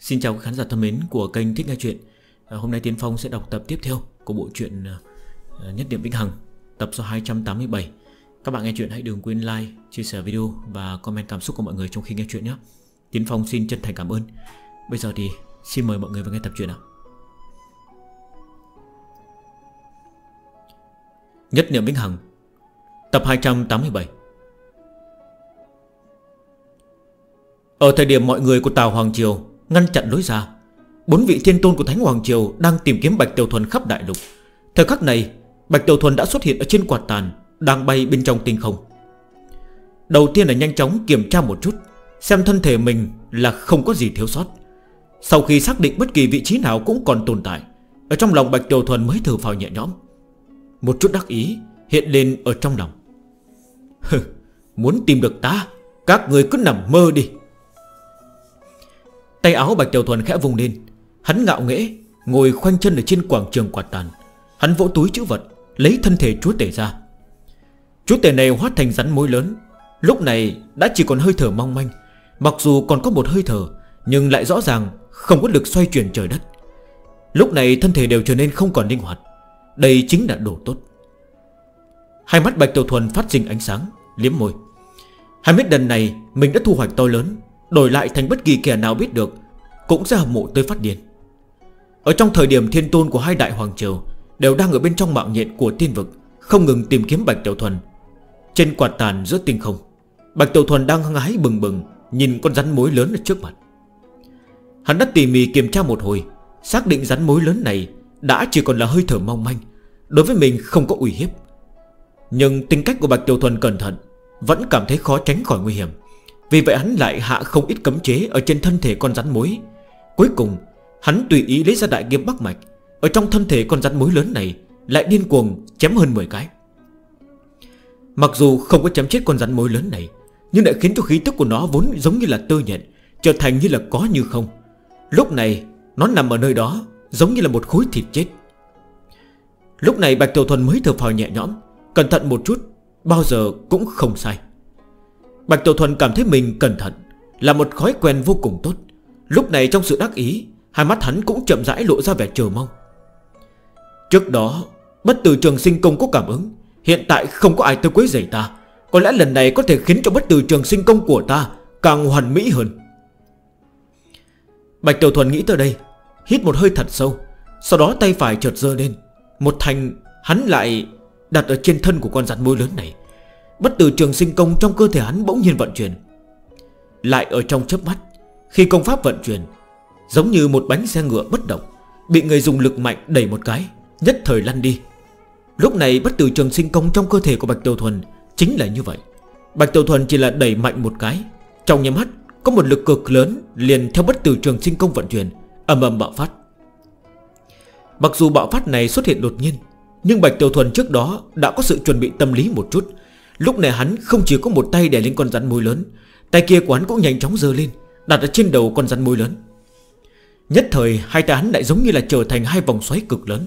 Xin chào các khán giả thân mến của kênh Thích Nghe Chuyện. À, Hôm nay Tiến Phong sẽ đọc tập tiếp theo của bộ truyện à, à, Nhất Điểm Vĩnh Hằng Tập số 287 Các bạn nghe chuyện hãy đừng quên like, chia sẻ video và comment cảm xúc của mọi người trong khi nghe chuyện nhé. Tiến Phong xin chân thành cảm ơn. Bây giờ thì xin mời mọi người vào nghe tập truyện nào. Nhất Niệm Vĩnh Hằng Tập 287 Ở thời điểm mọi người của Tào Hoàng Triều Ngăn chặn lối ra. Bốn vị thiên tôn của Thánh Hoàng Triều Đang tìm kiếm Bạch Tiểu Thuần khắp đại lục. Thời khắc này, Bạch Tiểu Thuần đã xuất hiện ở trên quạt tàn, Đang bay bên trong tinh không. Đầu tiên là nhanh chóng kiểm tra một chút, Xem thân thể mình là không có gì thiếu sót. Sau khi xác định bất kỳ vị trí nào cũng còn tồn tại, Ở trong lòng Bạch Tiểu Thuần mới thử phào nhẹ nhõm. Một chút đắc ý hiện lên ở trong lòng. Muốn tìm được ta, Các người cứ nằm mơ đi. Tay áo Bạch Tiểu Thuần khẽ vùng lên. Hắn ngạo nghễ, Ngồi khoanh chân ở trên quảng trường quạt tàn. Hắn vỗ túi chữ vật, Lấy thân thể chúa tể ra. Chúa tể này hóa thành rắn mối lớn. Lúc này đã chỉ còn hơi thở mong manh. Mặc dù còn có một hơi thở, Nhưng lại rõ ràng không có lực xoay chuyển trời đất. Lúc này thân thể đều trở nên không còn linh hoạt. Đây chính là đồ tốt. Hai mắt Bạch Tiểu Thuần phát sinh ánh sáng, Liếm môi. Hai biết lần này mình đã thu hoạch to lớn. Đổi lại thành bất kỳ kẻ nào biết được, Cũng sẽ hầm mộ tới phát điên. Ở trong thời điểm thiên tôn của hai đại hoàng triều Đều đang ở bên trong mạng nhện của tiên vực, Không ngừng tìm kiếm Bạch Tiểu Thuần. Trên quạt tàn giữa tinh không, Bạch Tiểu Thuần đang hăng hái bừng bừng, Nhìn con rắn mối lớn ở trước mặt. Hắn đã tỉ mỉ kiểm tra một hồi, Xác định rắn mối lớn này Đã chỉ còn là hơi thở mong manh, Đối với mình không có uy hiếp. Nhưng tính cách của Bạch Tiểu Thuần cẩn thận, Vẫn cảm thấy khó tránh khỏi nguy hiểm. Vì vậy hắn lại hạ không ít cấm chế Ở trên thân thể con rắn mối. Cuối cùng, hắn tùy ý lấy ra đại kiếm bắc mạch. Ở trong thân thể con rắn mối lớn này Lại điên cuồng chém hơn 10 cái. Mặc dù không có chém chết con rắn mối lớn này, Nhưng lại khiến cho khí tức của nó vốn giống như là tơ nhện, Trở thành như là có như không. Lúc này, nó nằm ở nơi đó, Giống như là một khối thịt chết. Lúc này Bạch Tiểu Thuần mới thở phào nhẹ nhõm, Cẩn thận một chút, Bao giờ cũng không sai. Bạch Tiểu Thuần cảm thấy mình cẩn thận, Là một thói quen vô cùng tốt. Lúc này trong sự đắc ý, Hai mắt hắn cũng chậm rãi lộ ra vẻ chờ mong. Trước đó, Bất tử trường sinh công có cảm ứng, Hiện tại không có ai tới quấy giày ta. Có lẽ lần này có thể khiến cho bất tử trường sinh công của ta Càng hoàn mỹ hơn. Bạch Tiểu Thuần nghĩ tới đây, Hít một hơi thật sâu, Sau đó tay phải chợt dơ lên. Một thành hắn lại đặt ở trên thân của con rắn môi lớn này. Bất tử trường sinh công trong cơ thể hắn bỗng nhiên vận chuyển. Lại ở trong chớp mắt, Khi công pháp vận chuyển, Giống như một bánh xe ngựa bất động, Bị người dùng lực mạnh đẩy một cái, Nhất thời lăn đi. Lúc này bất tử trường sinh công trong cơ thể của Bạch Tiêu Thuần Chính là như vậy. Bạch Tiêu Thuần chỉ là đẩy mạnh một cái, Trong nhắm mắt, có một lực cực lớn Liền theo bất tử trường sinh công vận chuyển, ầm ầm bạo phát. Mặc dù bạo phát này xuất hiện đột nhiên, Nhưng Bạch Tiêu Thuần trước đó đã có sự chuẩn bị tâm lý một chút Lúc này hắn không chỉ có một tay đè lên con rắn mối lớn, Tay kia của hắn cũng nhanh chóng dơ lên, Đặt ở trên đầu con rắn mối lớn. Nhất thời, hai tay hắn lại giống như là trở thành hai vòng xoáy cực lớn.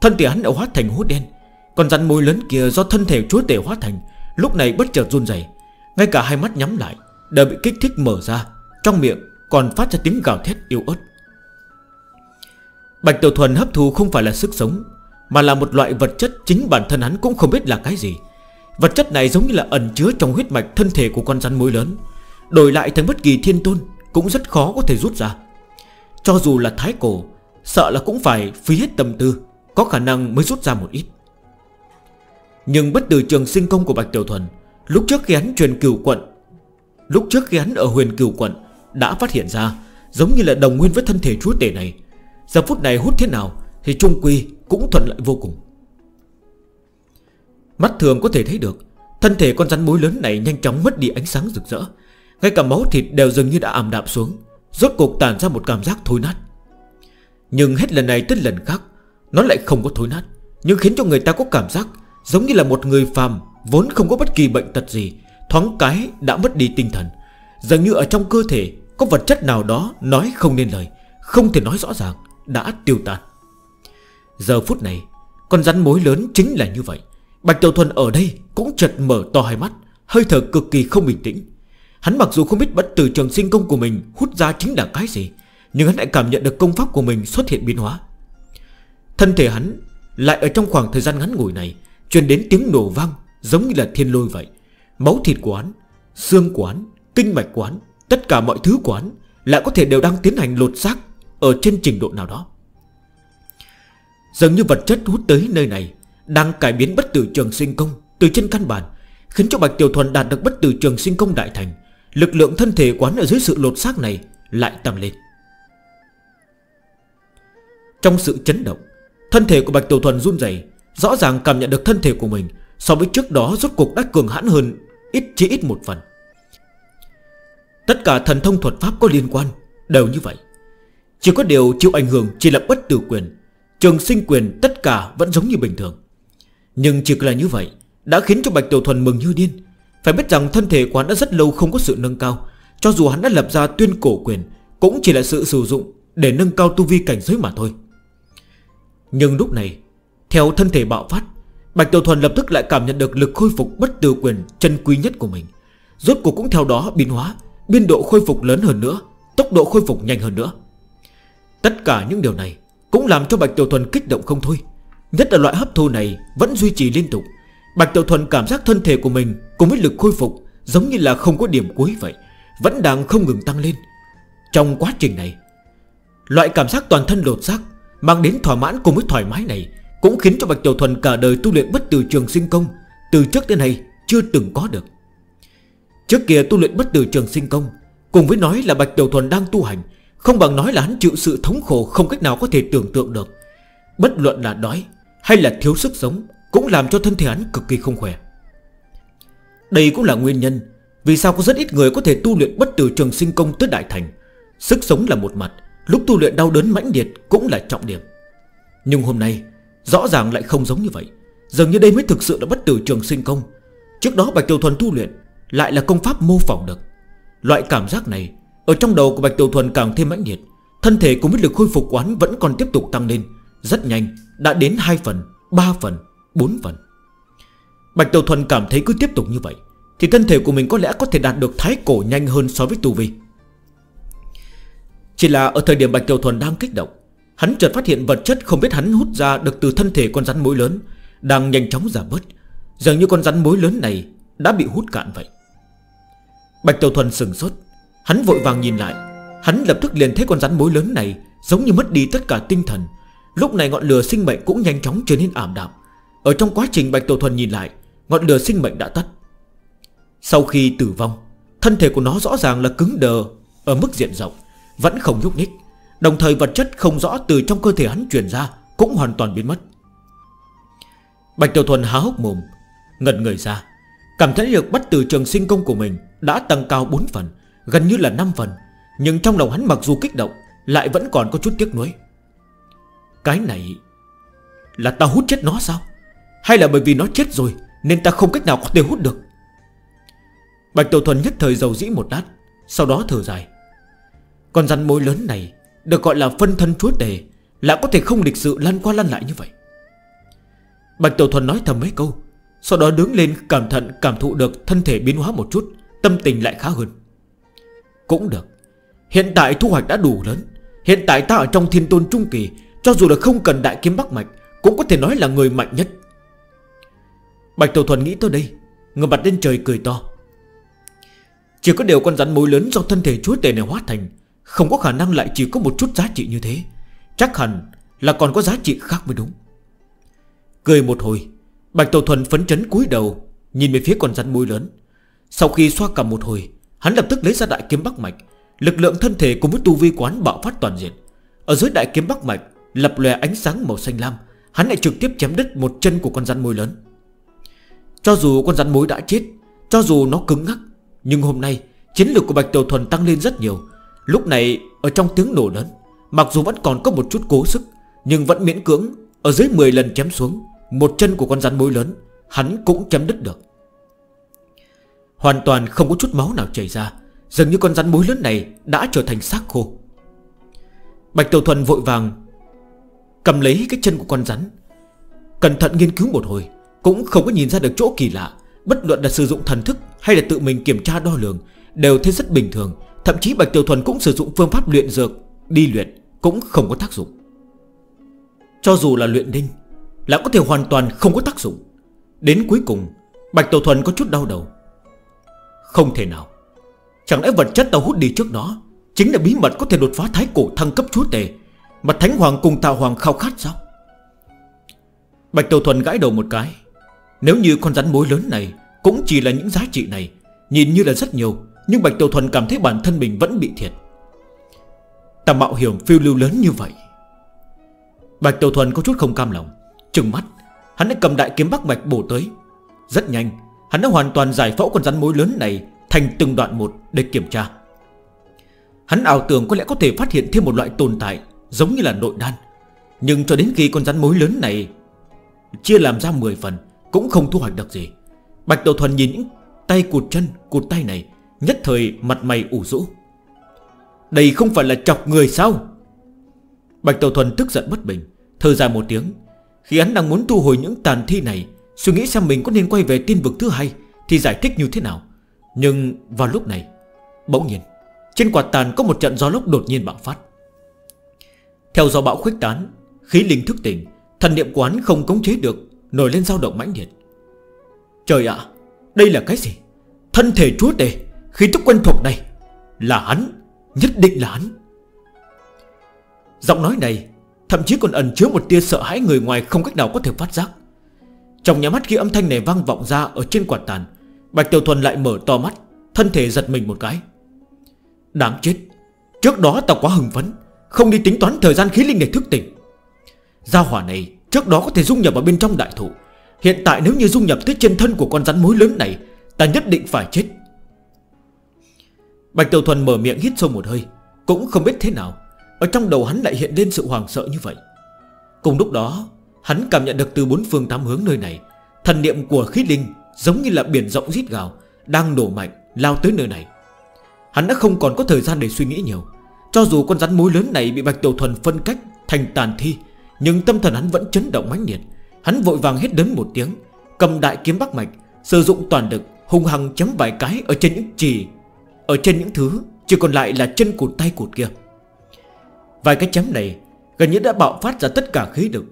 Thân thể hắn đã hóa thành hút đen, con rắn mối lớn kia do thân thể chúa tể hóa thành, Lúc này bất chợt run dày Ngay cả hai mắt nhắm lại, đều bị kích thích mở ra, Trong miệng còn phát ra tiếng gào thét yếu ớt. Bạch Tiểu Thuần hấp thu không phải là sức sống, Mà là một loại vật chất chính bản thân hắn cũng không biết là cái gì. Vật chất này giống như là ẩn chứa trong huyết mạch thân thể của con rắn mối lớn. Đổi lại thành bất kỳ thiên tôn Cũng rất khó có thể rút ra. Cho dù là thái cổ, Sợ là cũng phải phí hết tâm tư, Có khả năng mới rút ra một ít. Nhưng bất từ trường sinh công của Bạch Tiểu Thuần, Lúc trước khi hắn truyền cửu quận, Lúc trước khi hắn ở huyền cửu quận Đã phát hiện ra Giống như là đồng nguyên với thân thể chúa tể này, Giờ phút này hút thế nào Thì Trung Quy cũng thuận lợi vô cùng. Mắt thường có thể thấy được. Thân thể con rắn mối lớn này nhanh chóng mất đi ánh sáng rực rỡ. Ngay cả máu thịt đều dường như đã ảm đạm xuống. Rốt cục tàn ra một cảm giác thối nát. Nhưng hết lần này tới lần khác, Nó lại không có thối nát, Nhưng khiến cho người ta có cảm giác Giống như là một người phàm Vốn không có bất kỳ bệnh tật gì, Thoáng cái đã mất đi tinh thần. Dường như ở trong cơ thể, Có vật chất nào đó nói không nên lời, Không thể nói rõ ràng, Đã tiêu tan. Giờ phút này, Con rắn mối lớn chính là như vậy. Bạch Tiểu Thuần ở đây cũng chật mở to hai mắt Hơi thở cực kỳ không bình tĩnh. Hắn mặc dù không biết bất tử trường sinh công của mình Hút ra chính là cái gì Nhưng hắn lại cảm nhận được công pháp của mình xuất hiện biến hóa. Thân thể hắn Lại ở trong khoảng thời gian ngắn ngủi này Truyền đến tiếng nổ vang Giống như là thiên lôi vậy. Máu thịt của hắn, xương của hắn, kinh mạch của hắn Tất cả mọi thứ của hắn Lại có thể đều đang tiến hành lột xác Ở trên trình độ nào đó. Dường như vật chất hút tới nơi này đang cải biến bất tử trường sinh công Từ trên căn bản, Khiến cho Bạch Tiểu Thuần đạt được bất tử trường sinh công đại thành. Lực lượng thân thể quán ở dưới sự lột xác này Lại tăng lên. Trong sự chấn động, Thân thể của Bạch Tiểu Thuần run dày Rõ ràng cảm nhận được thân thể của mình So với trước đó rốt cuộc đã cường hãn hơn Ít chỉ ít một phần. Tất cả thần thông thuật pháp có liên quan Đều như vậy. Chỉ có điều chịu ảnh hưởng chỉ là bất tử quyền, Trường sinh quyền tất cả vẫn giống như bình thường. Nhưng chỉ là như vậy, Đã khiến cho Bạch Tiểu Thuần mừng như điên. Phải biết rằng thân thể của hắn đã rất lâu không có sự nâng cao. Cho dù hắn đã lập ra tuyên cổ quyền, Cũng chỉ là sự sử dụng Để nâng cao tu vi cảnh giới mà thôi. Nhưng lúc này, Theo thân thể bạo phát, Bạch Tiểu Thuần lập tức lại cảm nhận được lực khôi phục bất tử quyền chân quý nhất của mình. Rốt cuộc cũng theo đó biến hóa, Biên độ khôi phục lớn hơn nữa, Tốc độ khôi phục nhanh hơn nữa. Tất cả những điều này Cũng làm cho Bạch Tiểu Thuần kích động không thôi. Nhất là loại hấp thu này vẫn duy trì liên tục. Bạch Tiểu Thuần cảm giác thân thể của mình Cùng với lực khôi phục Giống như là không có điểm cuối vậy, Vẫn đang không ngừng tăng lên. Trong quá trình này, Loại cảm giác toàn thân lột xác Mang đến thỏa mãn cùng với thoải mái này Cũng khiến cho Bạch Tiểu Thuần cả đời tu luyện bất tử trường sinh công Từ trước đến nay chưa từng có được. Trước kia tu luyện bất tử trường sinh công, Cùng với nói là Bạch Tiểu Thuần đang tu hành, Không bằng nói là hắn chịu sự thống khổ Không cách nào có thể tưởng tượng được. Bất luận là đói hay là thiếu sức sống Cũng làm cho thân thể hắn cực kỳ không khỏe. Đây cũng là nguyên nhân Vì sao có rất ít người có thể tu luyện bất tử trường sinh công tới đại thành. Sức sống là một mặt, Lúc tu luyện đau đớn mãnh liệt cũng là trọng điểm. Nhưng hôm nay, Rõ ràng lại không giống như vậy. Dường như đây mới thực sự là bất tử trường sinh công. Trước đó Bạch Tiểu Thuần tu luyện Lại là công pháp mô phỏng được. Loại cảm giác này, Ở trong đầu của Bạch Tiểu Thuần càng thêm mãnh liệt. Thân thể cùng với lực khôi phục quán vẫn còn tiếp tục tăng lên, Rất nhanh. Đã đến 2 phần 3 phần 4 phần. Bạch Đầu Thuần cảm thấy cứ tiếp tục như vậy, Thì thân thể của mình có lẽ có thể đạt được thái cổ nhanh hơn so với tu vi. Chỉ là ở thời điểm Bạch Đầu Thuần đang kích động, Hắn chợt phát hiện vật chất không biết hắn hút ra được từ thân thể con rắn mối lớn, Đang nhanh chóng giảm bớt. Dường như con rắn mối lớn này đã bị hút cạn vậy. Bạch Đầu Thuần sừng sốt, Hắn vội vàng nhìn lại. Hắn lập tức liền thấy con rắn mối lớn này Giống như mất đi tất cả tinh thần Lúc này ngọn lửa sinh mệnh cũng nhanh chóng trở nên ảm đạm. Ở trong quá trình Bạch tổ Thuần nhìn lại, Ngọn lửa sinh mệnh đã tắt. Sau khi tử vong, Thân thể của nó rõ ràng là cứng đờ, Ở mức diện rộng, Vẫn không nhúc nhích. Đồng thời vật chất không rõ từ trong cơ thể hắn truyền ra Cũng hoàn toàn biến mất. Bạch Tiểu Thuần há hốc mồm Ngật người ra. Cảm thấy được bắt từ trường sinh công của mình Đã tăng cao 4 phần, Gần như là 5 phần. Nhưng trong lòng hắn mặc dù kích động, Lại vẫn còn có chút tiếc nuối. Cái này Là ta hút chết nó sao? Hay là bởi vì nó chết rồi Nên ta không cách nào có thể hút được? Bạch Tiểu Thuần nhất thời dầu dĩ một đát Sau đó thở dài. Con rắn mối lớn này Được gọi là phân thân chúa tề Lại có thể không lịch sự lăn qua lăn lại như vậy. Bạch Tiểu Thuần nói thầm mấy câu, Sau đó đứng lên cảm thận cảm thụ được Thân thể biến hóa một chút, Tâm tình lại khá hơn. Cũng được, Hiện tại thu hoạch đã đủ lớn, Hiện tại ta ở trong thiên tôn trung kỳ cho dù là không cần đại kiếm Bắc Mạch, Cũng có thể nói là người mạnh nhất. Bạch Tiểu Thuần nghĩ tới đây Người mặt lên trời cười to. Chỉ có điều con rắn mối lớn do thân thể chúa tể này hóa thành, Không có khả năng lại chỉ có một chút giá trị như thế. Chắc hẳn là còn có giá trị khác mới đúng. Cười một hồi, Bạch Tiểu Thuần phấn chấn cúi đầu, Nhìn về phía con rắn mối lớn. Sau khi xoa cầm một hồi, Hắn lập tức lấy ra đại kiếm Bắc Mạch. Lực lượng thân thể cùng với tu vi quán bạo phát toàn diện. Ở dưới đại kiếm Bắc Mạch lập lòe ánh sáng màu xanh lam, Hắn lại trực tiếp chém đứt một chân của con rắn mối lớn. Cho dù con rắn mối đã chết, Cho dù nó cứng ngắc, Nhưng hôm nay, chiến lược của Bạch Tiểu Thuần tăng lên rất nhiều. Lúc này, ở trong tiếng nổ lớn, Mặc dù vẫn còn có một chút cố sức, Nhưng vẫn miễn cưỡng, Ở dưới 10 lần chém xuống, Một chân của con rắn mối lớn, Hắn cũng chém đứt được. Hoàn toàn không có chút máu nào chảy ra, Dường như con rắn mối lớn này đã trở thành xác khô. Bạch Tiểu Thuần vội vàng Cầm lấy cái chân của con rắn. Cẩn thận nghiên cứu một hồi, Cũng không có nhìn ra được chỗ kỳ lạ. Bất luận là sử dụng thần thức hay là tự mình kiểm tra đo lường, Đều thấy rất bình thường. Thậm chí Bạch Tiểu Thuần cũng sử dụng phương pháp luyện dược, Đi luyện cũng không có tác dụng. Cho dù là luyện đinh Là có thể hoàn toàn không có tác dụng. Đến cuối cùng, Bạch Tiểu Thuần có chút đau đầu. Không thể nào. Chẳng lẽ vật chất tao hút đi trước đó Chính là bí mật có thể đột phá thái cổ thăng cấp chúa tề mà Thánh Hoàng cùng Tào Hoàng khao khát sao? Bạch Đầu Thuần gãi đầu một cái. Nếu như con rắn mối lớn này Cũng chỉ là những giá trị này, Nhìn như là rất nhiều, Nhưng Bạch Đầu Thuần cảm thấy bản thân mình vẫn bị thiệt. Ta mạo hiểm phiêu lưu lớn như vậy. Bạch Đầu Thuần có chút không cam lòng, Trừng mắt. Hắn đã cầm đại kiếm Bắc Bạch bổ tới. Rất nhanh, Hắn đã hoàn toàn giải phẫu con rắn mối lớn này Thành từng đoạn một để kiểm tra. Hắn ảo tưởng có lẽ có thể phát hiện thêm một loại tồn tại Giống như là nội đan. Nhưng cho đến khi con rắn mối lớn này Chia làm ra 10 phần, Cũng không thu hoạch được gì. Bạch Đầu Thuần nhìn những tay cụt chân, Cụt tay này, Nhất thời mặt mày ủ rũ. Đây không phải là chọc người sao? Bạch Đầu Thuần tức giận bất bình Thơ ra một tiếng. Khi hắn đang muốn thu hồi những tàn thi này, Suy nghĩ xem mình có nên quay về tiên vực thứ hai Thì giải thích như thế nào. Nhưng vào lúc này, Bỗng nhiên, Trên quạt tàn có một trận gió lốc đột nhiên bạo phát. Theo do bão khuếch tán, Khí linh thức tỉnh, Thần niệm quán không cống chế được, Nổi lên dao động mãnh liệt. Trời ạ, Đây là cái gì? Thân thể chúa tể, Khí tức quen thuộc này, Là hắn, Nhất định là hắn. Giọng nói này, Thậm chí còn ẩn chứa một tia sợ hãi người ngoài không cách nào có thể phát giác. Trong nhà mắt khi âm thanh này vang vọng ra ở trên quạt tàn, Bạch Tiểu Thuần lại mở to mắt, Thân thể giật mình một cái. Đáng chết, Trước đó ta quá hừng phấn không đi tính toán thời gian khí linh này thức tỉnh. Gia hỏa này trước đó có thể dung nhập vào bên trong đại thụ. Hiện tại nếu như dung nhập tới trên thân của con rắn mối lớn này, Ta nhất định phải chết. Bạch Tiểu Thuần mở miệng hít sâu một hơi, Cũng không biết thế nào. Ở trong đầu hắn lại hiện lên sự hoàng sợ như vậy. Cùng lúc đó, Hắn cảm nhận được từ bốn phương tám hướng nơi này, Thần niệm của khí linh Giống như là biển rộng rít gào, Đang nổ mạnh, lao tới nơi này. Hắn đã không còn có thời gian để suy nghĩ nhiều. Cho dù con rắn mối lớn này bị Bạch Tiểu Thuần phân cách thành tàn thi, Nhưng tâm thần hắn vẫn chấn động mãnh liệt. Hắn vội vàng hết đớn một tiếng, Cầm đại kiếm bắc mạch, Sử dụng toàn lực, hung hăng chấm vài cái Ở trên những chỉ, Ở trên những thứ, chỉ còn lại là chân cụt tay cụt kia. Vài cái chém này Gần như đã bạo phát ra tất cả khí lực.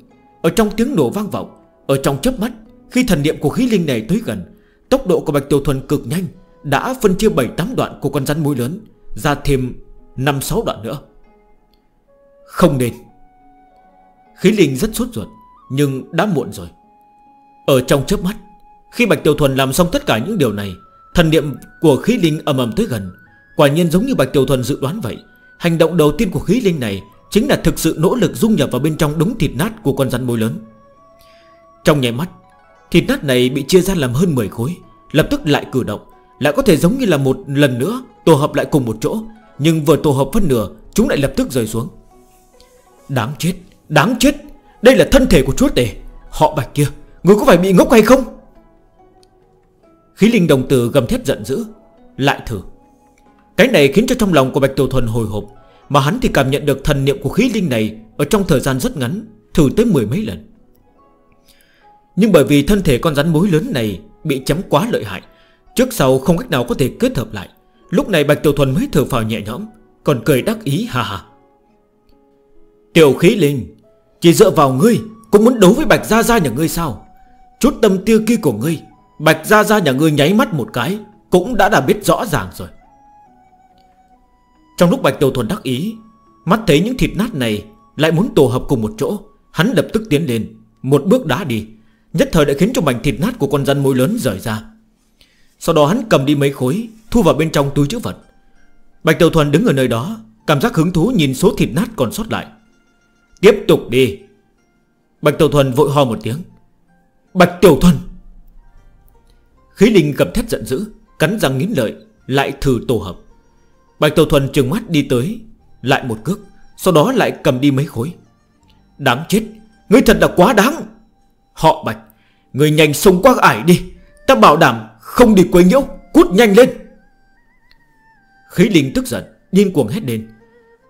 Ở trong tiếng nổ vang vọng, Ở trong chớp mắt, Khi thần niệm của khí linh này tới gần, Tốc độ của Bạch Tiểu Thuần cực nhanh, Đã phân chia 7-8 đoạn của con rắn mối lớn, Ra thêm năm sáu đoạn nữa. Không nên. Khí linh rất sốt ruột, Nhưng đã muộn rồi. Ở trong chớp mắt, Khi Bạch Tiểu Thuần làm xong tất cả những điều này, Thần niệm của khí linh ầm ầm tới gần. Quả nhiên giống như Bạch Tiểu Thuần dự đoán vậy, Hành động đầu tiên của khí linh này Chính là thực sự nỗ lực dung nhập vào bên trong đống thịt nát của con rắn bối lớn. Trong nhảy mắt, Thịt nát này bị chia ra làm hơn 10 khối, Lập tức lại cử động, Lại có thể giống như là một lần nữa Tổ hợp lại cùng một chỗ. Nhưng vừa tổ hợp phân nửa, Chúng lại lập tức rơi xuống. Đáng chết Đáng chết. Đây là thân thể của chúa tể. Họ bạch kia, Người có phải bị ngốc hay không? Khí linh đồng tử gầm thét giận dữ, Lại thử. Cái này khiến cho trong lòng của Bạch Tiểu Thuần hồi hộp, Mà hắn thì cảm nhận được thần niệm của khí linh này Ở trong thời gian rất ngắn, Thử tới mười mấy lần. Nhưng bởi vì thân thể con rắn mối lớn này Bị chấm quá lợi hại, Trước sau không cách nào có thể kết hợp lại. Lúc này Bạch Tiểu Thuần mới thở phào nhẹ nhõm, Còn cười đắc ý hà hà Tiểu khí linh, Chỉ dựa vào ngươi Cũng muốn đấu với Bạch Gia Gia nhà ngươi sao? Chút tâm tiêu kia của ngươi, Bạch Gia Gia nhà ngươi nháy mắt một cái Cũng đã đã biết rõ ràng rồi. Trong lúc Bạch Tiểu Thuần đắc ý, Mắt thấy những thịt nát này Lại muốn tổ hợp cùng một chỗ, Hắn lập tức tiến lên, Một bước đá đi, Nhất thời đã khiến cho mảnh thịt nát của con rắn môi lớn rời ra. Sau đó hắn cầm đi mấy khối, Thu vào bên trong túi chữ vật. Bạch Tiểu Thuần đứng ở nơi đó, Cảm giác hứng thú nhìn số thịt nát còn sót lại. Tiếp tục đi. Bạch Tiểu Thuần vội ho một tiếng. Bạch Tiểu Thuần! Khí linh gầm thét giận dữ, Cắn răng nghiến lợi, Lại thử tổ hợp. Bạch Tiểu Thuần trừng mắt đi tới, Lại một cước, Sau đó lại cầm đi mấy khối. Đáng chết! Ngươi thật là quá đáng! Họ Bạch Ngươi nhanh xông qua ải đi, Ta bảo đảm không đi quấy nhiễu, Cút nhanh lên. Khí linh tức giận, Điên cuồng hét lên.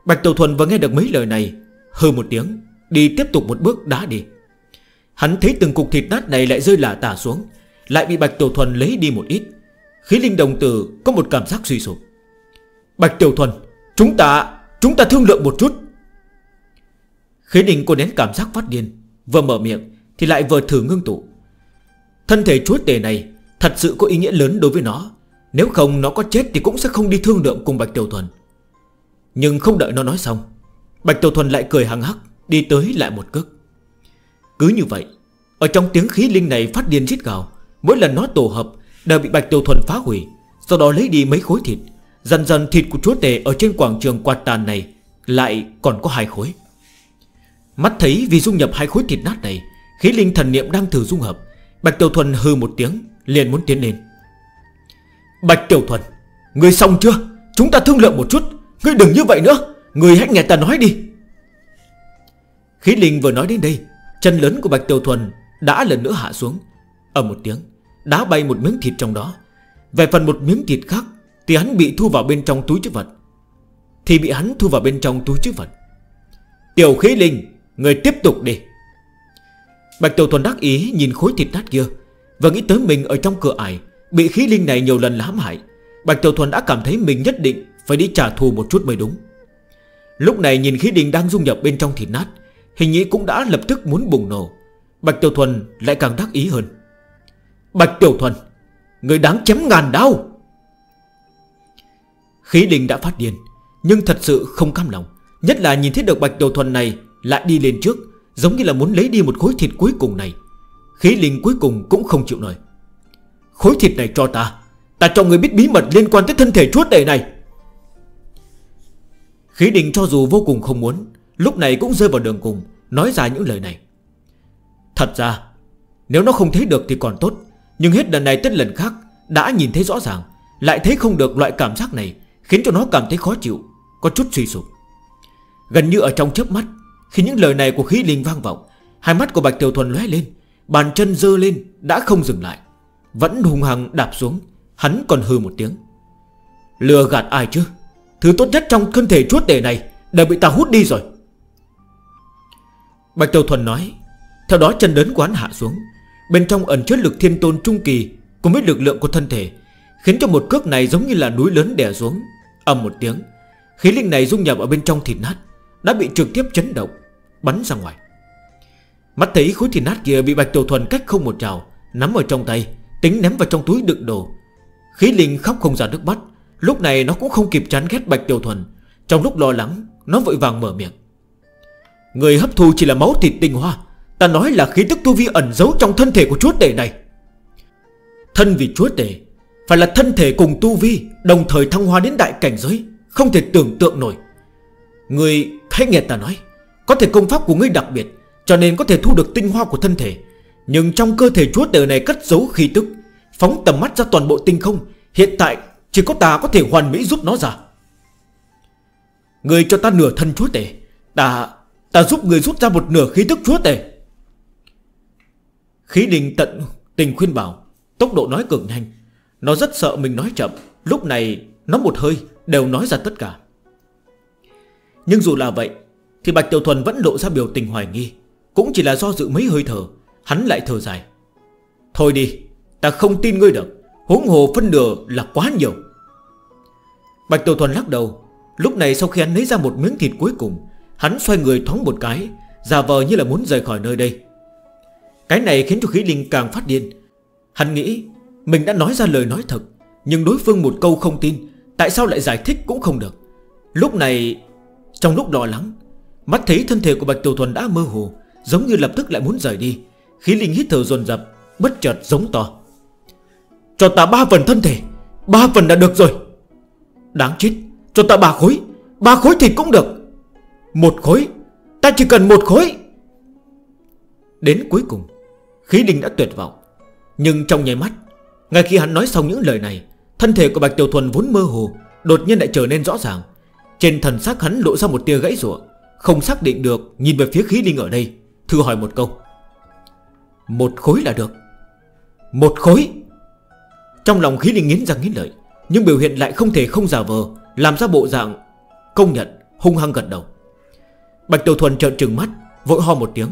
Bạch Tiểu Thuần vừa nghe được mấy lời này, Hừ một tiếng, Đi tiếp tục một bước đá đi. Hắn thấy từng cục thịt nát này lại rơi lả tả xuống, Lại bị Bạch Tiểu Thuần lấy đi một ít. Khí linh đồng tử có một cảm giác suy sụp. Bạch Tiểu Thuần, Chúng ta Chúng ta thương lượng một chút. Khí linh cô nén cảm giác phát điên, Vừa mở miệng Thì lại vừa thử ngưng tụ. Thân thể chúa tề này Thật sự có ý nghĩa lớn đối với nó. Nếu không, nó có chết thì cũng sẽ không đi thương lượng cùng Bạch Tiểu Thuần. Nhưng không đợi nó nói xong, Bạch Tiểu Thuần lại cười hăng hắc, Đi tới lại một cước. Cứ như vậy, Ở trong tiếng khí linh này phát điên giết gào, Mỗi lần nó tổ hợp đều bị Bạch Tiểu Thuần phá hủy, Sau đó lấy đi mấy khối thịt. Dần dần thịt của chúa tể ở trên quảng trường quạt tàn này Lại còn có hai khối. Mắt thấy vì dung nhập hai khối thịt nát này, Khí linh thần niệm đang thử dung hợp, Bạch Tiểu Thuần hư một tiếng Liền muốn tiến lên. Bạch Tiểu Thuần Ngươi xong chưa? Chúng ta thương lượng một chút. Ngươi đừng như vậy nữa. Ngươi hãy nghe ta nói đi. Khí linh vừa nói đến đây, Chân lớn của Bạch Tiểu Thuần Đã lần nữa hạ xuống. Ở một tiếng, Đá bay một miếng thịt trong đó. Về phần một miếng thịt khác Thì hắn bị thu vào bên trong túi chức vật. Thì bị hắn thu vào bên trong túi chức vật. Tiểu khí linh, Người tiếp tục đi. Bạch Tiểu Thuần đắc ý nhìn khối thịt nát kia. Và nghĩ tới mình ở trong cửa ải, Bị khí linh này nhiều lần hãm hại, Bạch Tiểu Thuần đã cảm thấy mình nhất định Phải đi trả thù một chút mới đúng. Lúc này nhìn khí đình đang dung nhập bên trong thịt nát, Hình như cũng đã lập tức muốn bùng nổ. Bạch Tiểu Thuần lại càng đắc ý hơn. Bạch Tiểu Thuần, Người đáng chém ngàn đau! Khí đình đã phát điên, Nhưng thật sự không cam lòng, Nhất là nhìn thấy được Bạch Tiểu Thuần này Lại đi lên trước, Giống như là muốn lấy đi một khối thịt cuối cùng này. Khí linh cuối cùng cũng không chịu nổi. Khối thịt này cho ta. Ta cho người biết bí mật liên quan tới thân thể chuốt đầy này. Khí đình cho dù vô cùng không muốn, Lúc này cũng rơi vào đường cùng, Nói ra những lời này. Thật ra, Nếu nó không thấy được thì còn tốt, Nhưng hết lần này tới lần khác, Đã nhìn thấy rõ ràng, Lại thấy không được loại cảm giác này, Khiến cho nó cảm thấy khó chịu, Có chút suy sụp. Gần như ở trong chớp mắt, Khi những lời này của khí linh vang vọng, Hai mắt của Bạch Tiểu Thuần lóe lên Bàn chân dơ lên, đã không dừng lại. Vẫn hung hăng đạp xuống, Hắn còn hư một tiếng. Lừa gạt ai chứ? Thứ tốt nhất trong thân thể chuốt đề này Đã bị ta hút đi rồi. Bạch Tâu Thuần nói, Theo đó chân đớn quán hạ xuống. Bên trong ẩn chứa lực thiên tôn trung kỳ Cùng với lực lượng của thân thể, Khiến cho một cước này giống như là núi lớn đè xuống. Âm một tiếng, Khí linh này dung nhập ở bên trong thịt nát, Đã bị trực tiếp chấn động, Bắn ra ngoài. Mắt thấy khối thịt nát kia bị Bạch Tiểu Thuần cách không một trào, Nắm ở trong tay, Tính ném vào trong túi đựng đồ. Khí linh khóc không ra nước mắt. Lúc này nó cũng không kịp chán ghét Bạch Tiểu Thuần. Trong lúc lo lắng, Nó vội vàng mở miệng. Người hấp thu chỉ là máu thịt tinh hoa. Ta nói là khí tức tu vi ẩn giấu trong thân thể của chúa tể này. Thân vì chúa tể, Phải là thân thể cùng tu vi, Đồng thời thăng hoa đến đại cảnh giới, Không thể tưởng tượng nổi. Người hãy nghe ta nói, Có thể công pháp của ngươi đặc biệt cho nên có thể thu được tinh hoa của thân thể. Nhưng trong cơ thể chúa tể này cất giấu khí tức, Phóng tầm mắt ra toàn bộ tinh không, Hiện tại chỉ có ta có thể hoàn mỹ giúp nó ra. Người cho ta nửa thân chúa tể, Ta Ta giúp người rút ra một nửa khí tức chúa tể. Khí đình tận tình khuyên bảo, Tốc độ nói cực nhanh. Nó rất sợ mình nói chậm, Lúc này nó một hơi đều nói ra tất cả. Nhưng dù là vậy, Thì Bạch Tiểu Thuần vẫn lộ ra biểu tình hoài nghi. Cũng chỉ là do dự mấy hơi thở, Hắn lại thở dài. Thôi đi, ta không tin ngươi được, Huống hồ phân nửa là quá nhiều. Bạch Tiểu Thuần lắc đầu. Lúc này sau khi hắn lấy ra một miếng thịt cuối cùng, Hắn xoay người thoáng một cái, Giả vờ như là muốn rời khỏi nơi đây. Cái này khiến cho khí linh càng phát điên. Hắn nghĩ, Mình đã nói ra lời nói thật, Nhưng đối phương một câu không tin, Tại sao lại giải thích cũng không được. Lúc này, Trong lúc lo lắng, Mắt thấy thân thể của Bạch Tiểu Thuần đã mơ hồ Giống như lập tức lại muốn rời đi. Khí linh hít thở dồn dập, Bất chợt giống to. Cho ta ba phần thân thể, Ba phần đã được rồi. Đáng chết, Cho ta ba khối Ba khối thì cũng được. Một khối, Ta chỉ cần một khối. Đến cuối cùng, Khí linh đã tuyệt vọng. Nhưng trong nháy mắt, Ngay khi hắn nói xong những lời này, Thân thể của Bạch Tiểu Thuần vốn mơ hồ, Đột nhiên lại trở nên rõ ràng. Trên thần xác hắn lộ ra một tia gãy rủa Không xác định được nhìn về phía khí linh ở đây. Thử hỏi một câu. Một khối là được. Một khối? Trong lòng khí linh nghiến răng nghiến lợi, Nhưng biểu hiện lại không thể không giả vờ, Làm ra bộ dạng công nhận, Hung hăng gật đầu. Bạch Tiểu Thuần trợn trừng mắt, Vội ho một tiếng.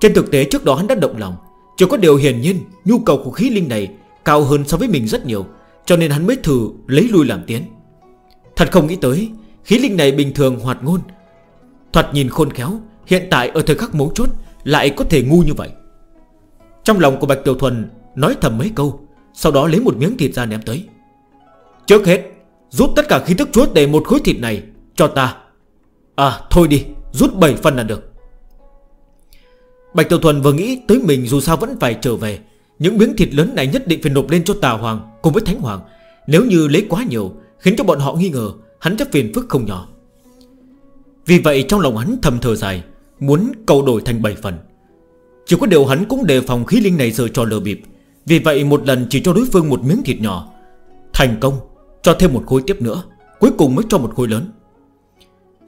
Trên thực tế trước đó hắn đã động lòng Chỉ có điều hiển nhiên Nhu cầu của khí linh này Cao hơn so với mình rất nhiều, Cho nên hắn mới thử lấy lui làm tiến. Thật không nghĩ tới, Khí linh này bình thường hoạt ngôn, Thoạt nhìn khôn khéo, Hiện tại ở thời khắc mấu chốt lại có thể ngu như vậy. Trong lòng của Bạch Tiểu Thuần Nói thầm mấy câu, Sau đó lấy một miếng thịt ra ném tới. Trước hết, Rút tất cả khí thức chuốt tể một khối thịt này Cho ta. À thôi đi, Rút 7 phần là được. Bạch Tiểu Thuần vừa nghĩ tới mình dù sao vẫn phải trở về, Những miếng thịt lớn này nhất định phải nộp lên cho Tà Hoàng Cùng với Thánh Hoàng. Nếu như lấy quá nhiều, Khiến cho bọn họ nghi ngờ, Hắn chắc phiền phức không nhỏ. Vì vậy trong lòng hắn thầm thờ dài. Muốn cầu đổi thành 7 phần. Chỉ có điều hắn cũng đề phòng khí linh này giờ cho lừa bịp. Vì vậy một lần chỉ cho đối phương một miếng thịt nhỏ. Thành công, Cho thêm một khối tiếp nữa, Cuối cùng mới cho một khối lớn.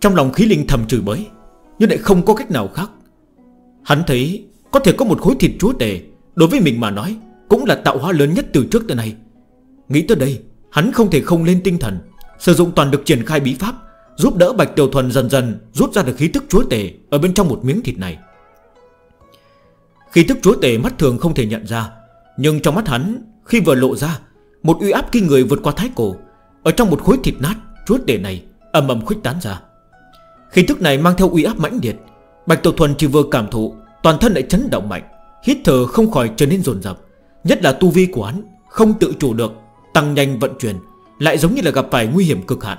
Trong lòng khí linh thầm chửi bới, Nhưng lại không có cách nào khác. Hắn thấy có thể có một khối thịt chúa tề Đối với mình mà nói, Cũng là tạo hóa lớn nhất từ trước tới nay. Nghĩ tới đây, Hắn không thể không lên tinh thần, Sử dụng toàn lực triển khai bí pháp Giúp đỡ Bạch Tiểu Thuần dần dần Rút ra được khí tức chúa tể Ở bên trong một miếng thịt này. Khí tức chúa tể mắt thường không thể nhận ra, Nhưng trong mắt hắn, Khi vừa lộ ra, Một uy áp kinh người vượt qua thái cổ, Ở trong một khối thịt nát Chúa tể này ầm ầm khuếch tán ra. Khí tức này mang theo uy áp mãnh liệt, Bạch Tiểu Thuần chỉ vừa cảm thụ, Toàn thân lại chấn động mạnh, Hít thở không khỏi trở nên dồn dập, Nhất là tu vi của hắn Không tự chủ được, Tăng nhanh vận chuyển, Lại giống như là gặp phải nguy hiểm cực hạn.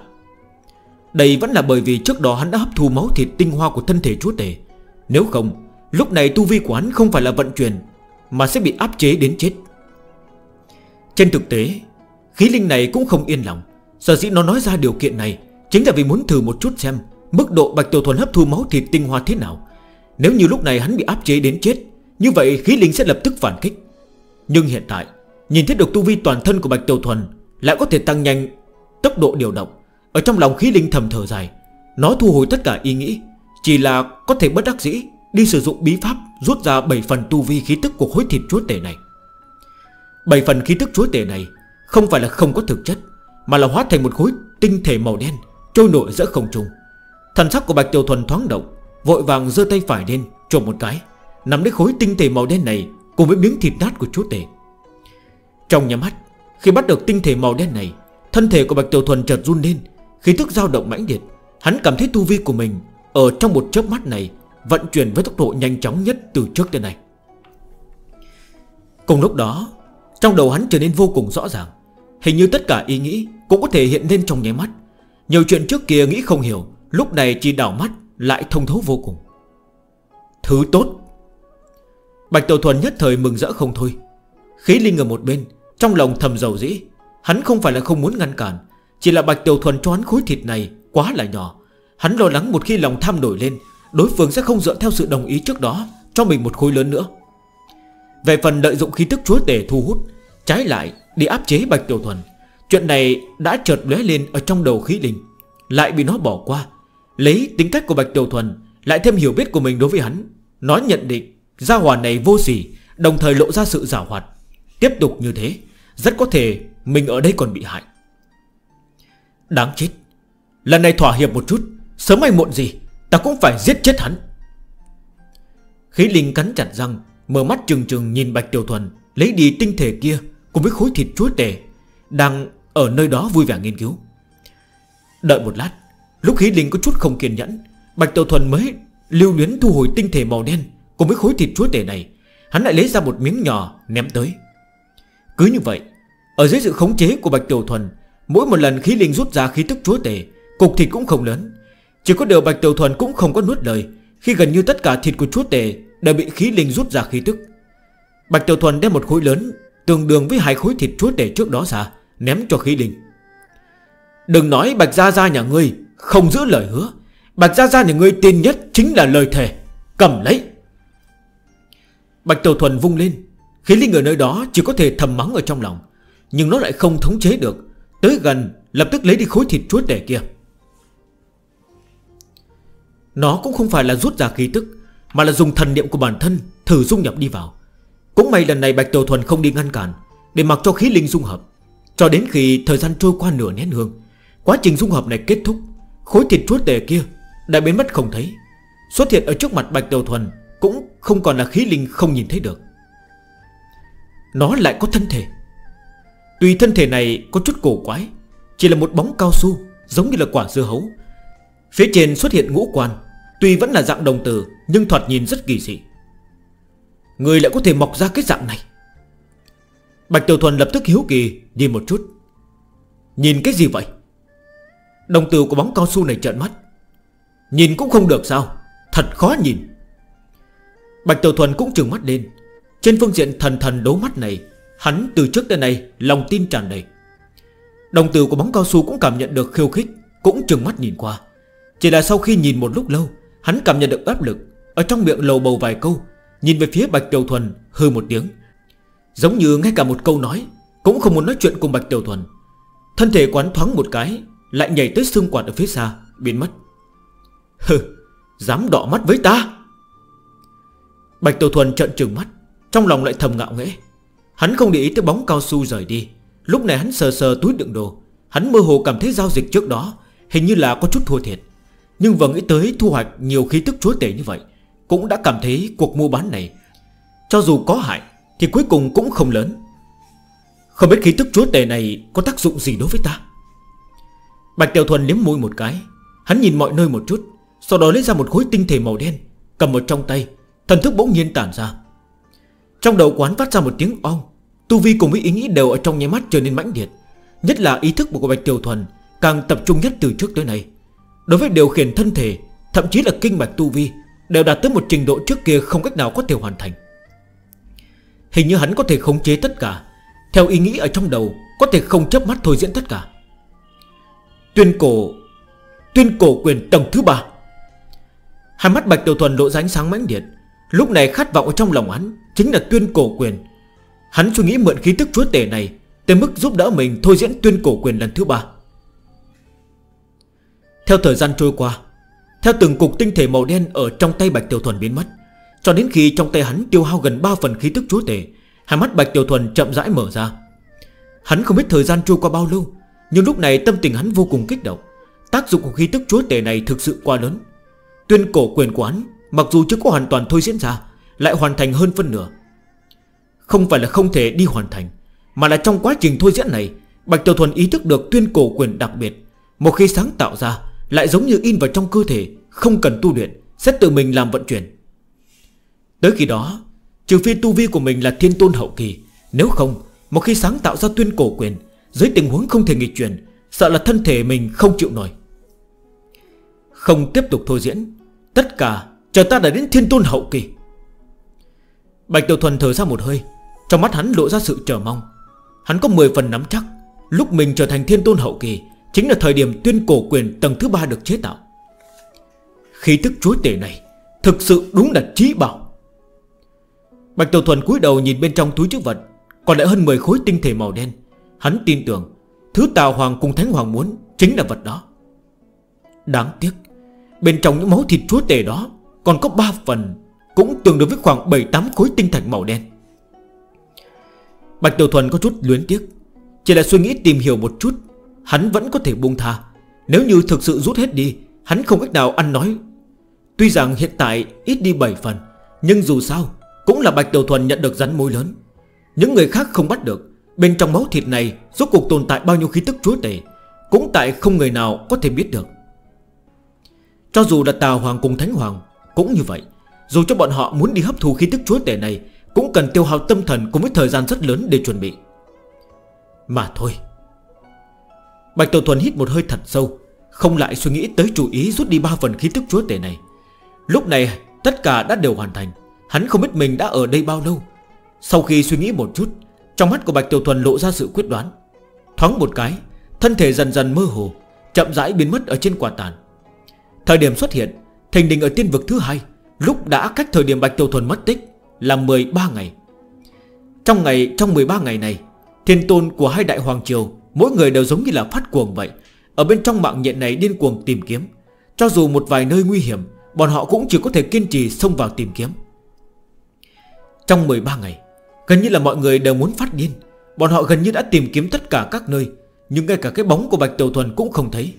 Đây vẫn là bởi vì trước đó hắn đã hấp thu máu thịt tinh hoa của thân thể chúa tể. Nếu không, Lúc này tu vi của hắn không phải là vận chuyển, Mà sẽ bị áp chế đến chết. Trên thực tế, Khí linh này cũng không yên lòng. Sở dĩ nó nói ra điều kiện này Chính là vì muốn thử một chút xem Mức độ Bạch Tiểu Thuần hấp thu máu thịt tinh hoa thế nào. Nếu như lúc này hắn bị áp chế đến chết, Như vậy khí linh sẽ lập tức phản kích. Nhưng hiện tại, Nhìn thấy được tu vi toàn thân của Bạch Tiểu Thuần Lại có thể tăng nhanh tốc độ điều động. Ở trong lòng khí linh thầm thở dài, Nó thu hồi tất cả ý nghĩ, Chỉ là có thể bất đắc dĩ Đi sử dụng bí pháp rút ra 7 phần tu vi khí tức của khối thịt chúa tể này. 7 phần khí tức chúa tể này Không phải là không có thực chất, Mà là hóa thành một khối tinh thể màu đen Trôi nổi giữa không trung. Thần sắc của Bạch Tiểu Thuần thoáng động, Vội vàng dơ tay phải lên trộm một cái, Nắm lấy khối tinh thể màu đen này Cùng với miếng thịt nát của chúa tể. Trong nhà mắt, Khi bắt được tinh thể màu đen này, Thân thể của Bạch Tiểu Thuần chợt run lên khi thức dao động mãnh liệt, Hắn cảm thấy tu vi của mình Ở trong một chớp mắt này Vận chuyển với tốc độ nhanh chóng nhất từ trước đến nay. Cùng lúc đó, Trong đầu hắn trở nên vô cùng rõ ràng. Hình như tất cả ý nghĩ Cũng có thể hiện lên trong nháy mắt. Nhiều chuyện trước kia nghĩ không hiểu, Lúc này chỉ đảo mắt, lại thông thấu vô cùng. Thứ tốt. Bạch Tiểu Thuần nhất thời mừng rỡ không thôi. Khí Linh ở một bên, Trong lòng thầm dầu dĩ, Hắn không phải là không muốn ngăn cản chỉ là Bạch Tiểu Thuần cho hắn khối thịt này quá là nhỏ. Hắn lo lắng một khi lòng tham nổi lên, Đối phương sẽ không dựa theo sự đồng ý trước đó Cho mình một khối lớn nữa. Về phần lợi dụng khí tức chúa tể thu hút, Trái lại, đi áp chế Bạch Tiểu Thuần, Chuyện này đã chợt lóe lên Ở trong đầu khí linh, Lại bị nó bỏ qua. Lấy tính cách của Bạch Tiểu Thuần, Lại thêm hiểu biết của mình đối với hắn, Nó nhận định gia hòa này vô sỉ, Đồng thời lộ ra sự giả hoạt. Tiếp tục như thế, Rất có thể mình ở đây còn bị hại. Đáng chết. Lần này thỏa hiệp một chút, Sớm hay muộn gì, Ta cũng phải giết chết hắn. Khí linh cắn chặt răng, Mở mắt trừng trừng nhìn Bạch Tiểu Thuần, Lấy đi tinh thể kia Cùng với khối thịt chúa tể Đang ở nơi đó vui vẻ nghiên cứu. Đợi một lát, Lúc khí linh có chút không kiên nhẫn, Bạch Tiểu Thuần mới lưu luyến thu hồi tinh thể màu đen Cùng với khối thịt chúa tể này. Hắn lại lấy ra một miếng nhỏ ném tới. Cứ như vậy, Ở dưới sự khống chế của Bạch Tiểu Thuần Mỗi một lần khí linh rút ra khí tức chúa tể, Cục thịt cũng không lớn. Chỉ có điều Bạch Tiểu Thuần cũng không có nuốt lời, Khi gần như tất cả thịt của chúa tể đều bị khí linh rút ra khí tức. Bạch Tiểu Thuần đem một khối lớn, Tương đương với hai khối thịt chúa tể trước đó ra, Ném cho khí linh. Đừng nói Bạch Gia Gia nhà ngươi Không giữ lời hứa. Bạch Gia Gia nhà ngươi tin nhất chính là lời thề, Cầm lấy. Bạch Tiểu Thuần vung lên. Khí linh ở nơi đó chỉ có thể thầm mắng ở trong lòng, Nhưng nó lại không thống chế được. Tới gần, lập tức lấy đi khối thịt chúa tể kia. Nó cũng không phải là rút ra khí tức, Mà là dùng thần niệm của bản thân Thử dung nhập đi vào. Cũng may lần này Bạch Tiểu Thuần không đi ngăn cản, Để mặc cho khí linh dung hợp. Cho đến khi thời gian trôi qua nửa nén hương, Quá trình dung hợp này kết thúc, Khối thịt chúa tể kia đã biến mất không thấy. Xuất hiện ở trước mặt Bạch Tiểu Thuần Cũng không còn là khí linh không nhìn thấy được. Nó lại có thân thể tùy thân thể này có chút cổ quái, Chỉ là một bóng cao su, Giống như là quả dưa hấu. Phía trên xuất hiện ngũ quan tùy vẫn là dạng đồng tử, Nhưng thoạt nhìn rất kỳ dị. Người lại có thể mọc ra cái dạng này. Bạch Tiểu Thuần lập tức hiếu kỳ Nhìn một chút. Nhìn cái gì vậy? Đồng tử của bóng cao su này trợn mắt. Nhìn cũng không được sao? Thật khó nhìn. Bạch Tiểu Thuần cũng trừng mắt lên. Trên phương diện thần thần đấu mắt này Hắn từ trước đến nay lòng tin tràn đầy. Đồng tử của bóng cao su cũng cảm nhận được khiêu khích, Cũng chừng mắt nhìn qua. Chỉ là sau khi nhìn một lúc lâu, Hắn cảm nhận được áp lực Ở trong miệng lầu bầu vài câu, Nhìn về phía Bạch Tiểu Thuần, hư một tiếng. Giống như ngay cả một câu nói, Cũng không muốn nói chuyện cùng Bạch Tiểu Thuần. Thân thể quán thoáng một cái, Lại nhảy tới xương quạt ở phía xa, Biến mất. Hừ, Dám đỏ mắt với ta! Bạch Tiểu Thuần trận trừng mắt, Trong lòng lại thầm ngạo nghẽ Hắn không để ý tới bóng cao su rời đi. Lúc này hắn sờ sờ túi đựng đồ. Hắn mơ hồ cảm thấy giao dịch trước đó Hình như là có chút thua thiệt. Nhưng vừa nghĩ tới thu hoạch nhiều khí tức chúa tể như vậy, Cũng đã cảm thấy cuộc mua bán này, Cho dù có hại, Thì cuối cùng cũng không lớn. Không biết khí tức chúa tể này Có tác dụng gì đối với ta? Bạch Tiểu Thuần liếm môi một cái. Hắn nhìn mọi nơi một chút, Sau đó lấy ra một khối tinh thể màu đen Cầm một trong tay. Thần thức bỗng nhiên tản ra. Trong đầu quán phát ra một tiếng ong, Tu Vi cùng với ý nghĩ đều ở trong nháy mắt trở nên mãnh liệt, Nhất là ý thức của Bạch Tiểu Thuần Càng tập trung nhất từ trước tới nay. Đối với điều khiển thân thể, Thậm chí là kinh mạch Tu Vi Đều đạt tới một trình độ trước kia không cách nào có thể hoàn thành. Hình như hắn có thể khống chế tất cả, Theo ý nghĩ ở trong đầu, Có thể không chấp mắt thôi diễn tất cả. Tuyên cổ Tuyên cổ quyền tầng thứ ba. Hai mắt Bạch Tiểu Thuần lộ ránh sáng mãnh điện Lúc này khát vọng ở trong lòng hắn Chính là tuyên cổ quyền. Hắn suy nghĩ mượn khí tức chúa tể này Tới mức giúp đỡ mình thôi diễn tuyên cổ quyền lần thứ ba. Theo thời gian trôi qua, Theo từng cục tinh thể màu đen Ở trong tay Bạch Tiểu Thuần biến mất, Cho đến khi trong tay hắn tiêu hao gần 3 phần khí tức chúa tể, Hai mắt Bạch Tiểu Thuần chậm rãi mở ra. Hắn không biết thời gian trôi qua bao lâu, Nhưng lúc này tâm tình hắn vô cùng kích động. Tác dụng của khí tức chúa tể này thực sự quá lớn. Tuyên cổ quyền của hắn. Mặc dù chưa có hoàn toàn thôi diễn ra, Lại hoàn thành hơn phân nửa. Không phải là không thể đi hoàn thành, Mà là trong quá trình thôi diễn này, Bạch Tiểu Thuần ý thức được tuyên cổ quyền đặc biệt. Một khi sáng tạo ra, Lại giống như in vào trong cơ thể, Không cần tu luyện, Sẽ tự mình làm vận chuyển. Tới khi đó, Trừ phi tu vi của mình là thiên tôn hậu kỳ, Nếu không, Một khi sáng tạo ra tuyên cổ quyền, Dưới tình huống không thể nghịch chuyển, Sợ là thân thể mình không chịu nổi. Không tiếp tục thôi diễn, Tất cả Chờ ta đã đến thiên tôn hậu kỳ. Bạch Tiểu Thuần thở ra một hơi, Trong mắt hắn lộ ra sự chờ mong. Hắn có 10 phần nắm chắc, Lúc mình trở thành thiên tôn hậu kỳ Chính là thời điểm tuyên cổ quyền tầng thứ 3 được chế tạo. Khí tức chúa tể này Thực sự đúng là trí bảo. Bạch Tiểu Thuần cúi đầu nhìn bên trong túi chức vật, Còn lại hơn 10 khối tinh thể màu đen. Hắn tin tưởng, Thứ Tào Hoàng cùng Thánh Hoàng muốn Chính là vật đó. Đáng tiếc, Bên trong những máu thịt chúa tể đó còn có 3 phần Cũng tương đối với khoảng 7-8 khối tinh thạch màu đen. Bạch Tiểu Thuần có chút luyến tiếc, Chỉ là suy nghĩ tìm hiểu một chút, Hắn vẫn có thể buông tha. Nếu như thực sự rút hết đi, Hắn không cách nào ăn nói. Tuy rằng hiện tại ít đi 7 phần, Nhưng dù sao, Cũng là Bạch Tiểu Thuần nhận được rắn môi lớn. Những người khác không bắt được, Bên trong máu thịt này Rốt cuộc tồn tại bao nhiêu khí tức chúa tể, Cũng tại không người nào có thể biết được. Cho dù là Tào Hoàng cùng Thánh Hoàng cũng như vậy, Dù cho bọn họ muốn đi hấp thu khí tức chúa tể này, Cũng cần tiêu hao tâm thần cùng với thời gian rất lớn để chuẩn bị. Mà thôi. Bạch Tổ Thuần hít một hơi thật sâu, Không lại suy nghĩ tới chú ý rút đi ba phần khí tức chúa tể này. Lúc này, tất cả đã đều hoàn thành. Hắn không biết mình đã ở đây bao lâu. Sau khi suy nghĩ một chút, Trong mắt của Bạch Tiểu Thuần lộ ra sự quyết đoán. Thoáng một cái, Thân thể dần dần mơ hồ, Chậm rãi biến mất ở trên quả tàn. Thời điểm xuất hiện Thình đình ở tiên vực thứ hai, Lúc đã cách thời điểm Bạch Tiêu Thuần mất tích Là 13 ngày. Trong ngày, trong 13 ngày này, Thiên tôn của hai đại hoàng triều, Mỗi người đều giống như là phát cuồng vậy. Ở bên trong mạng nhện này điên cuồng tìm kiếm. Cho dù một vài nơi nguy hiểm, Bọn họ cũng chỉ có thể kiên trì xông vào tìm kiếm. Trong 13 ngày, Gần như là mọi người đều muốn phát điên. Bọn họ gần như đã tìm kiếm tất cả các nơi, Nhưng ngay cả cái bóng của Bạch Tiểu Thuần cũng không thấy.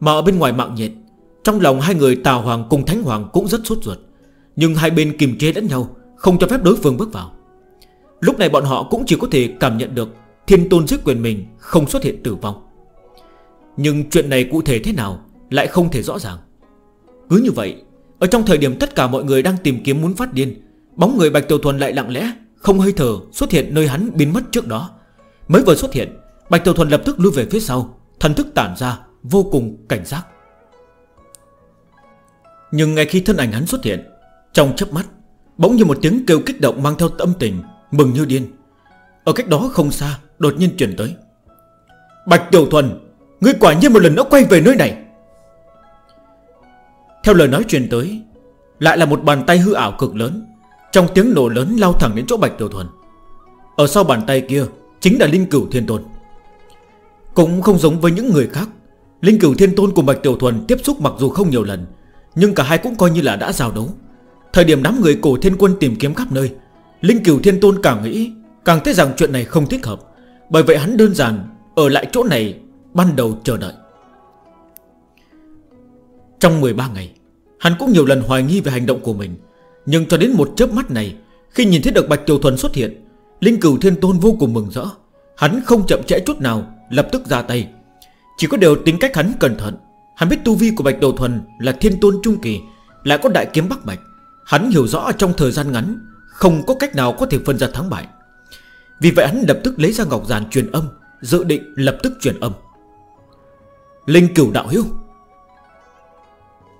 Mà ở bên ngoài mạng nhện trong lòng hai người Tào Hoàng cùng Thánh Hoàng cũng rất sốt ruột. Nhưng hai bên kìm chế lẫn nhau, Không cho phép đối phương bước vào. Lúc này bọn họ cũng chỉ có thể cảm nhận được Thiên tôn giết quyền mình không xuất hiện tử vong. Nhưng chuyện này cụ thể thế nào Lại không thể rõ ràng. Cứ như vậy, Ở trong thời điểm tất cả mọi người đang tìm kiếm muốn phát điên, Bóng người Bạch Tiểu Thuần lại lặng lẽ, Không hơi thở xuất hiện nơi hắn biến mất trước đó. Mới vừa xuất hiện, Bạch Tiểu Thuần lập tức lưu về phía sau, Thần thức tản ra, vô cùng cảnh giác. Nhưng ngay khi thân ảnh hắn xuất hiện, Trong chớp mắt, Bỗng như một tiếng kêu kích động mang theo tâm tình Mừng như điên. Ở cách đó không xa, đột nhiên chuyển tới. Bạch Tiểu Thuần, Ngươi quả nhiên một lần nữa quay về nơi này. Theo lời nói truyền tới, Lại là một bàn tay hư ảo cực lớn, Trong tiếng nổ lớn lao thẳng đến chỗ Bạch Tiểu Thuần. Ở sau bàn tay kia Chính là Linh Cửu Thiên Tôn. Cũng không giống với những người khác, Linh Cửu Thiên Tôn cùng Bạch Tiểu Thuần tiếp xúc mặc dù không nhiều lần nhưng cả hai cũng coi như là đã giao đấu. Thời điểm đám người cổ thiên quân tìm kiếm khắp nơi, Linh cửu thiên tôn càng nghĩ, Càng thấy rằng chuyện này không thích hợp. Bởi vậy hắn đơn giản Ở lại chỗ này, ban đầu chờ đợi. Trong 13 ngày, Hắn cũng nhiều lần hoài nghi về hành động của mình. Nhưng cho đến một chớp mắt này, Khi nhìn thấy được Bạch Tiểu Thuần xuất hiện, Linh cửu thiên tôn vô cùng mừng rỡ. Hắn không chậm trễ chút nào, Lập tức ra tay. Chỉ có điều tính cách hắn cẩn thận Hắn biết tu vi của Bạch Đầu Thuần là thiên tôn trung kỳ, Lại có đại kiếm Bắc Bạch. Hắn hiểu rõ trong thời gian ngắn, Không có cách nào có thể phân ra thắng bại. Vì vậy hắn lập tức lấy ra ngọc giàn truyền âm, Dự định lập tức truyền âm. Linh cửu đạo hiếu.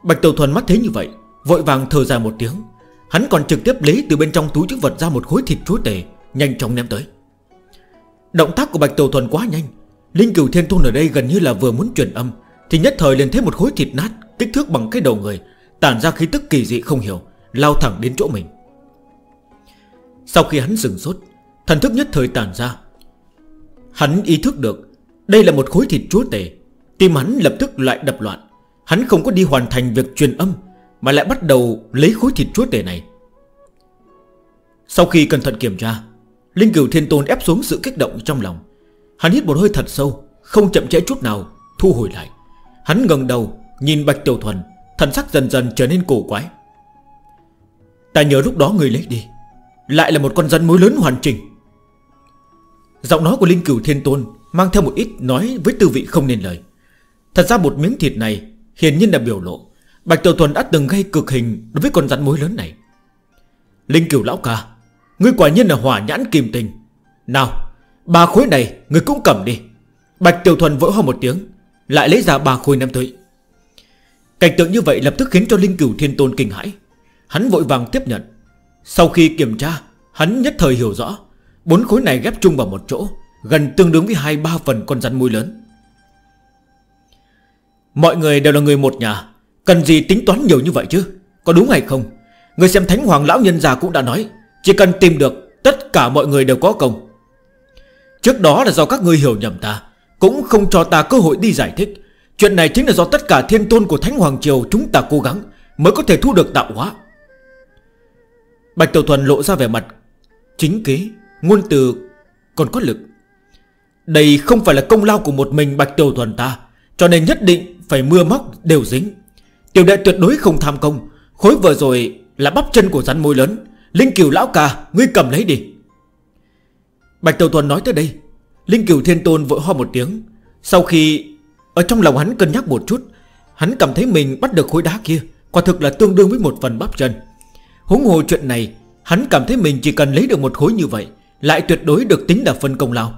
Bạch đầu Thuần mắt thấy như vậy, Vội vàng thờ dài một tiếng. Hắn còn trực tiếp lấy từ bên trong túi chức vật ra một khối thịt chúa tể, Nhanh chóng ném tới. Động tác của Bạch Tàu Thuần quá nhanh. Linh cửu thiên tôn ở đây gần như là vừa muốn truyền âm thì nhất thời liền thấy một khối thịt nát Kích thước bằng cái đầu người, Tản ra khí tức kỳ dị không hiểu, Lao thẳng đến chỗ mình. Sau khi hắn dừng sốt, Thần thức nhất thời tản ra. Hắn ý thức được Đây là một khối thịt chúa tể, Tim hắn lập tức lại đập loạn. Hắn không có đi hoàn thành việc truyền âm, Mà lại bắt đầu lấy khối thịt chúa tể này. Sau khi cẩn thận kiểm tra, Linh cửu thiên tôn ép xuống sự kích động trong lòng. Hắn hít một hơi thật sâu, Không chậm trễ chút nào, Thu hồi lại. Hắn gần đầu, Nhìn Bạch Tiểu Thuần, Thần sắc dần dần trở nên cổ quái. Ta nhớ lúc đó người lấy đi, Lại là một con rắn mối lớn hoàn chỉnh. Giọng nói của Linh Cửu Thiên Tôn Mang theo một ít nói với tư vị không nên lời. Thật ra một miếng thịt này Hiển nhiên là biểu lộ Bạch Tiểu Thuần đã từng gây cực hình đối với con rắn mối lớn này. Linh Cửu Lão Ca, Ngươi quả nhiên là hỏa nhãn kìm tình Nào, Ba khối này ngươi cũng cầm đi. Bạch Tiểu Thuần vỡ ho một tiếng lại lấy ra ba khôi năm tuổi. Cảnh tượng như vậy lập tức khiến cho Linh Cửu Thiên Tôn kinh hãi. Hắn vội vàng tiếp nhận. Sau khi kiểm tra, Hắn nhất thời hiểu rõ, bốn khối này ghép chung vào một chỗ, Gần tương đương với hai ba phần con rắn mũi lớn. Mọi người đều là người một nhà, Cần gì tính toán nhiều như vậy chứ? Có đúng hay không? Người xem Thánh Hoàng Lão Nhân Già cũng đã nói, Chỉ cần tìm được, Tất cả mọi người đều có công. Trước đó là do các ngươi hiểu nhầm ta cũng không cho ta cơ hội đi giải thích. Chuyện này chính là do tất cả thiên tôn của Thánh Hoàng Triều Chúng ta cố gắng mới có thể thu được tạo hóa. Bạch Tiểu Thuần lộ ra vẻ mặt Chính kế, ngôn từ còn có lực. Đây không phải là công lao của một mình Bạch Tiểu Thuần ta Cho nên nhất định phải mưa móc đều dính. Tiểu đệ tuyệt đối không tham công Khối vừa rồi là bắp chân của rắn môi lớn. Linh cửu lão ca Ngươi cầm lấy đi. Bạch Tiểu Thuần nói tới đây Linh cửu thiên tôn vội ho một tiếng. Sau khi Ở trong lòng hắn cân nhắc một chút, Hắn cảm thấy mình bắt được khối đá kia, Quả thực là tương đương với một phần bắp chân. Húng hồ chuyện này, Hắn cảm thấy mình chỉ cần lấy được một khối như vậy, Lại tuyệt đối được tính là phân công lao.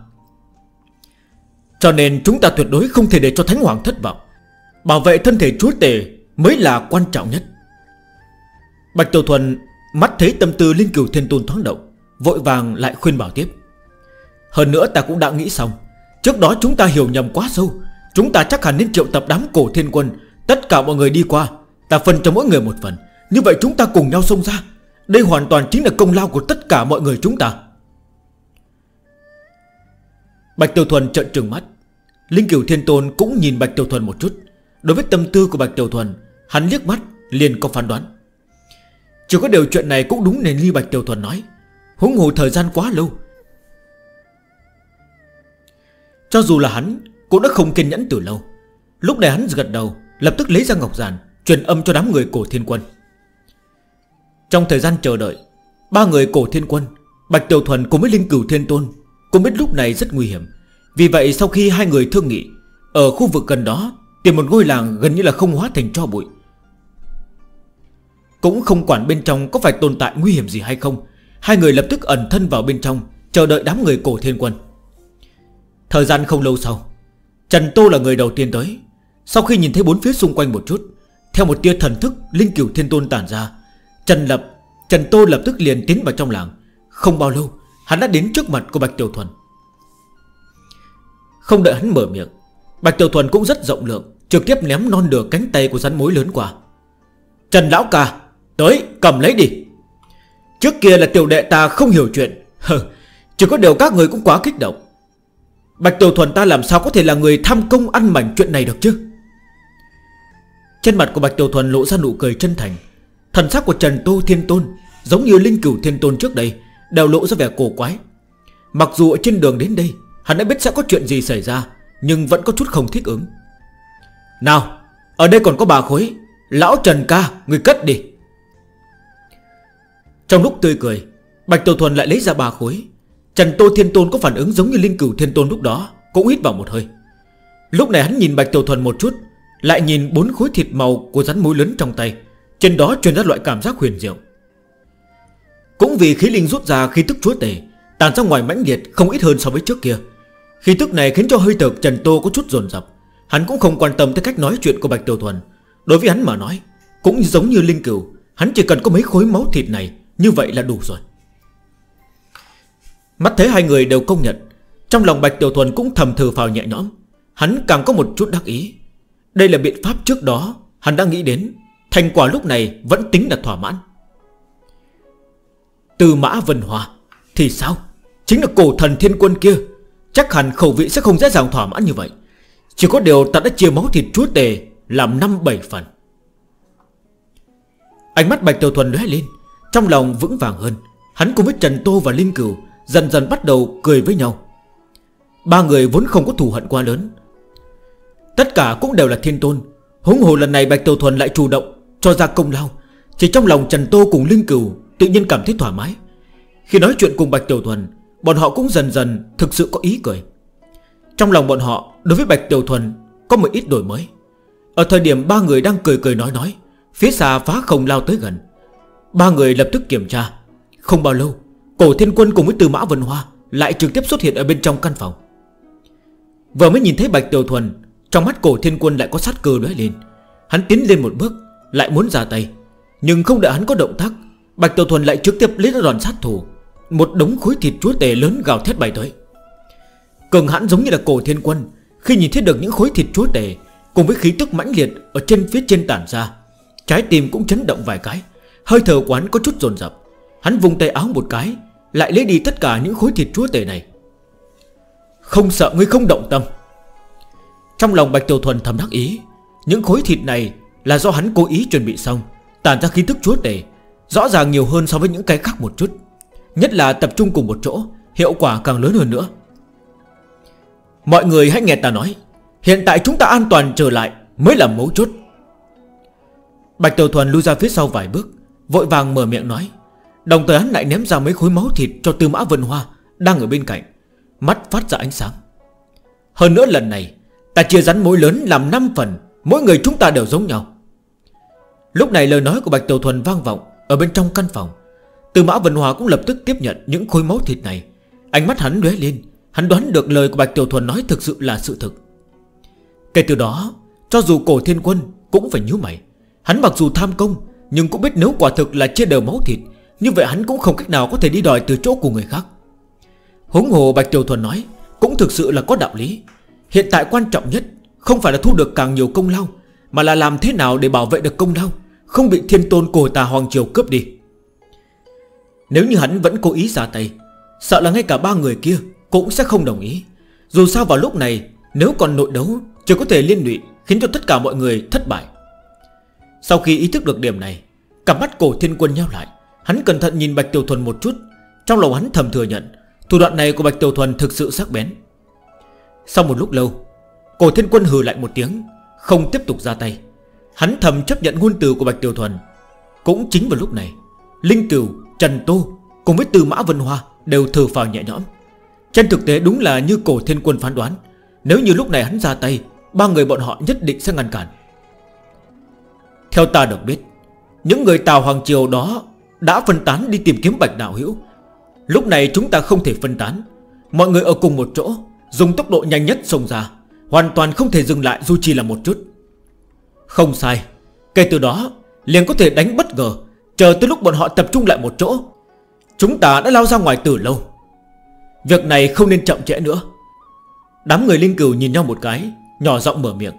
Cho nên chúng ta tuyệt đối không thể để cho Thánh Hoàng thất vọng. Bảo vệ thân thể chúa tể Mới là quan trọng nhất. Bạch Tiểu Thuần Mắt thấy tâm tư Linh Cửu Thiên Tôn thoáng động, Vội vàng lại khuyên bảo tiếp. Hơn nữa ta cũng đã nghĩ xong. Trước đó chúng ta hiểu nhầm quá sâu. Chúng ta chắc hẳn nên triệu tập đám cổ thiên quân. Tất cả mọi người đi qua. Ta phân cho mỗi người một phần. Như vậy chúng ta cùng nhau xông ra. Đây hoàn toàn chính là công lao của tất cả mọi người chúng ta. Bạch Tiểu Thuần trợn trừng mắt. Linh Kiều Thiên Tôn cũng nhìn Bạch Tiểu Thuần một chút. Đối với tâm tư của Bạch Tiểu Thuần, Hắn liếc mắt, liền có phán đoán. Chỉ có điều chuyện này cũng đúng nên Ly Bạch Tiểu Thuần nói. Húng hồ thời gian quá lâu cho dù là hắn, Cũng đã không kiên nhẫn từ lâu. Lúc này hắn gật đầu, Lập tức lấy ra ngọc giản, Truyền âm cho đám người cổ thiên quân. Trong thời gian chờ đợi, Ba người cổ thiên quân, Bạch Tiểu Thuần cùng với Linh Cửu Thiên Tôn Cũng biết lúc này rất nguy hiểm. Vì vậy sau khi hai người thương nghị, Ở khu vực gần đó, Tìm một ngôi làng gần như là không hóa thành cho bụi. Cũng không quản bên trong có phải tồn tại nguy hiểm gì hay không, Hai người lập tức ẩn thân vào bên trong, Chờ đợi đám người cổ thiên quân. Thời gian không lâu sau Trần Tô là người đầu tiên tới. Sau khi nhìn thấy bốn phía xung quanh một chút Theo một tia thần thức Linh Cửu Thiên Tôn tản ra Trần Lập Trần Tô lập tức liền tiến vào trong làng. Không bao lâu Hắn đã đến trước mặt của Bạch Tiểu Thuần. Không đợi hắn mở miệng Bạch Tiểu Thuần cũng rất rộng lượng Trực tiếp ném non nửa cánh tay của rắn mối lớn qua. Trần Lão ca, Tới cầm lấy đi. Trước kia là tiểu đệ ta không hiểu chuyện. Chỉ có điều các người cũng quá kích động. Bạch Tiểu Thuần ta làm sao có thể là người tham công ăn mảnh chuyện này được chứ? Trên mặt của Bạch Tiểu Thuần lộ ra nụ cười chân thành. Thần sắc của Trần Tô Thiên Tôn Giống như Linh Cửu Thiên Tôn trước đây, Đều lộ ra vẻ cổ quái. Mặc dù ở trên đường đến đây, Hắn đã biết sẽ có chuyện gì xảy ra, Nhưng vẫn có chút không thích ứng. Nào, Ở đây còn có bà khối, Lão Trần ca, Người cất đi. Trong lúc tươi cười, Bạch Tiểu Thuần lại lấy ra bà khối. Trần Tô Thiên Tôn có phản ứng giống như Linh Cửu Thiên Tôn lúc đó, Cũng hít vào một hơi. Lúc này hắn nhìn Bạch Tiểu Thuần một chút, Lại nhìn bốn khối thịt màu của rắn mối lớn trong tay, Trên đó truyền ra loại cảm giác huyền diệu. Cũng vì khí linh rút ra khi tức chúa tể, Tàn ra ngoài mãnh liệt không ít hơn so với trước kia. Khi tức này khiến cho hơi thở Trần Tô có chút dồn dập, Hắn cũng không quan tâm tới cách nói chuyện của Bạch Tiểu Thuần. Đối với hắn mà nói, Cũng giống như Linh Cửu, Hắn chỉ cần có mấy khối máu thịt này, Như vậy là đủ rồi. Mắt thấy hai người đều công nhận, Trong lòng Bạch Tiểu Thuần cũng thầm thừ phào nhẹ nhõm. Hắn càng có một chút đắc ý. Đây là biện pháp trước đó, Hắn đã nghĩ đến, Thành quả lúc này vẫn tính là thỏa mãn. Từ mã vân hòa Thì sao? Chính là cổ thần thiên quân kia, Chắc hẳn khẩu vị sẽ không dễ dàng thỏa mãn như vậy. Chỉ có điều ta đã chia máu thịt chúa tề Làm 5-7 phần. Ánh mắt Bạch Tiểu Thuần lóe lên, Trong lòng vững vàng hơn. Hắn cùng với Trần Tô và Linh Cửu Dần dần bắt đầu cười với nhau. Ba người vốn không có thù hận quá lớn. Tất cả cũng đều là thiên tôn. Húng hồ lần này Bạch Tiểu Thuần lại chủ động Cho ra công lao. Chỉ trong lòng Trần Tô cùng Linh Cửu Tự nhiên cảm thấy thoải mái. Khi nói chuyện cùng Bạch Tiểu Thuần, Bọn họ cũng dần dần thực sự có ý cười. Trong lòng bọn họ, đối với Bạch Tiểu Thuần, Có một ít đổi mới. Ở thời điểm ba người đang cười cười nói nói, Phía xa phá không lao tới gần. Ba người lập tức kiểm tra, Không bao lâu Cổ thiên quân cùng với từ mã vân hoa Lại trực tiếp xuất hiện ở bên trong căn phòng. Vừa mới nhìn thấy bạch tiểu thuần, Trong mắt cổ thiên quân lại có sát cơ lóe lên. Hắn tiến lên một bước, Lại muốn ra tay. Nhưng không đợi hắn có động tác, Bạch tiểu thuần lại trực tiếp lấy ra đòn sát thủ, Một đống khối thịt chúa tể lớn gào thét bay tới. Cường hãn giống như là cổ thiên quân, Khi nhìn thấy được những khối thịt chúa tể Cùng với khí tức mãnh liệt Ở trên phía trên tản ra, Trái tim cũng chấn động vài cái, Hơi thở quán có chút dồn dập. Hắn vùng tay áo một cái lại lấy đi tất cả những khối thịt chúa tể này. Không sợ ngươi không động tâm. Trong lòng Bạch Tiểu Thuần thầm đắc ý, Những khối thịt này là do hắn cố ý chuẩn bị xong Tàn ra khí thức chúa tể, Rõ ràng nhiều hơn so với những cái khác một chút, Nhất là tập trung cùng một chỗ, Hiệu quả càng lớn hơn nữa. Mọi người hãy nghe ta nói, Hiện tại chúng ta an toàn trở lại Mới là mấu chốt. Bạch Tiểu Thuần lưu ra phía sau vài bước, Vội vàng mở miệng nói. Đồng thời hắn lại ném ra mấy khối máu thịt cho Tư Mã Vân Hoa Đang ở bên cạnh. Mắt phát ra ánh sáng. Hơn nữa lần này, Ta chia rắn mối lớn làm 5 phần, Mỗi người chúng ta đều giống nhau. Lúc này lời nói của Bạch Tiểu Thuần vang vọng Ở bên trong căn phòng. Tư Mã Vân Hoa cũng lập tức tiếp nhận những khối máu thịt này. Ánh mắt hắn lóe lên, Hắn đoán được lời của Bạch Tiểu Thuần nói thực sự là sự thực. Kể từ đó, Cho dù cổ thiên quân cũng phải nhíu mày. Hắn mặc dù tham công, Nhưng cũng biết nếu quả thực là chia đều máu thịt như vậy hắn cũng không cách nào có thể đi đòi từ chỗ của người khác. Hống hồ Bạch Tiểu Thuần nói, Cũng thực sự là có đạo lý. Hiện tại quan trọng nhất Không phải là thu được càng nhiều công lao, Mà là làm thế nào để bảo vệ được công lao, Không bị thiên tôn cổ tà Hoàng Triều cướp đi. Nếu như hắn vẫn cố ý ra tay, Sợ là ngay cả ba người kia Cũng sẽ không đồng ý. Dù sao vào lúc này, Nếu còn nội đấu, Chỉ có thể liên lụy, Khiến cho tất cả mọi người thất bại. Sau khi ý thức được điểm này cả mắt cổ thiên quân nhau lại. Hắn cẩn thận nhìn Bạch Tiểu Thuần một chút. Trong lòng hắn thầm thừa nhận Thủ đoạn này của Bạch Tiểu Thuần thực sự sắc bén. Sau một lúc lâu Cổ thiên quân hừ lại một tiếng Không tiếp tục ra tay. Hắn thầm chấp nhận ngôn từ của Bạch Tiểu Thuần. Cũng chính vào lúc này Linh Cửu, Trần Tô cùng với Từ Mã Vân Hoa Đều thử vào nhẹ nhõm. Trên thực tế đúng là như cổ thiên quân phán đoán Nếu như lúc này hắn ra tay Ba người bọn họ nhất định sẽ ngăn cản. Theo ta được biết Những người Tàu Hoàng Triều đó đã phân tán đi tìm kiếm bạch đạo hữu. Lúc này chúng ta không thể phân tán. Mọi người ở cùng một chỗ, Dùng tốc độ nhanh nhất xông ra, Hoàn toàn không thể dừng lại dù chỉ là một chút. Không sai, Kể từ đó, liền có thể đánh bất ngờ, Chờ tới lúc bọn họ tập trung lại một chỗ. Chúng ta đã lao ra ngoài từ lâu. Việc này không nên chậm trễ nữa. Đám người linh cửu nhìn nhau một cái, Nhỏ giọng mở miệng.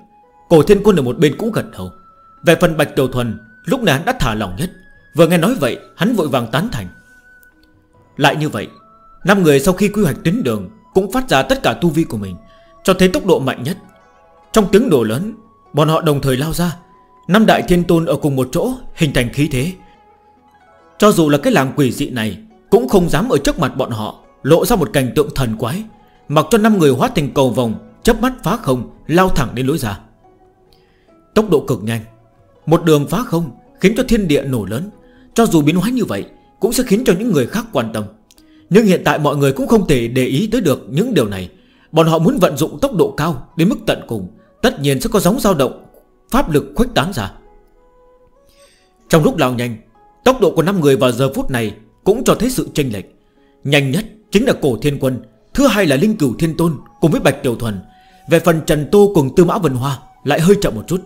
Cổ thiên quân ở một bên cũng gật đầu. Về phần bạch tiểu thuần, Lúc này đã thả lòng nhất. Vừa nghe nói vậy, hắn vội vàng tán thành. Lại như vậy, năm người sau khi quy hoạch tuyến đường Cũng phát ra tất cả tu vi của mình, Cho thấy tốc độ mạnh nhất. Trong tiếng đổ lớn, Bọn họ đồng thời lao ra. Năm đại thiên tôn ở cùng một chỗ, Hình thành khí thế. Cho dù là cái làng quỷ dị này, Cũng không dám ở trước mặt bọn họ, Lộ ra một cảnh tượng thần quái, Mặc cho năm người hóa thành cầu vòng Chấp mắt phá không, lao thẳng đến lối ra. Tốc độ cực nhanh. Một đường phá không, khiến cho thiên địa nổ lớn. Cho dù biến hóa như vậy, Cũng sẽ khiến cho những người khác quan tâm. Nhưng hiện tại mọi người cũng không thể để ý tới được những điều này. Bọn họ muốn vận dụng tốc độ cao Đến mức tận cùng. Tất nhiên sẽ có giống dao động, Pháp lực khuếch tán ra. Trong lúc lao nhanh, Tốc độ của 5 người vào giờ phút này Cũng cho thấy sự chênh lệch. Nhanh nhất chính là cổ thiên quân, Thứ hai là Linh Cửu Thiên Tôn cùng với Bạch Tiểu Thuần. Về phần Trần Tô cùng Tư Mã Vân Hoa Lại hơi chậm một chút.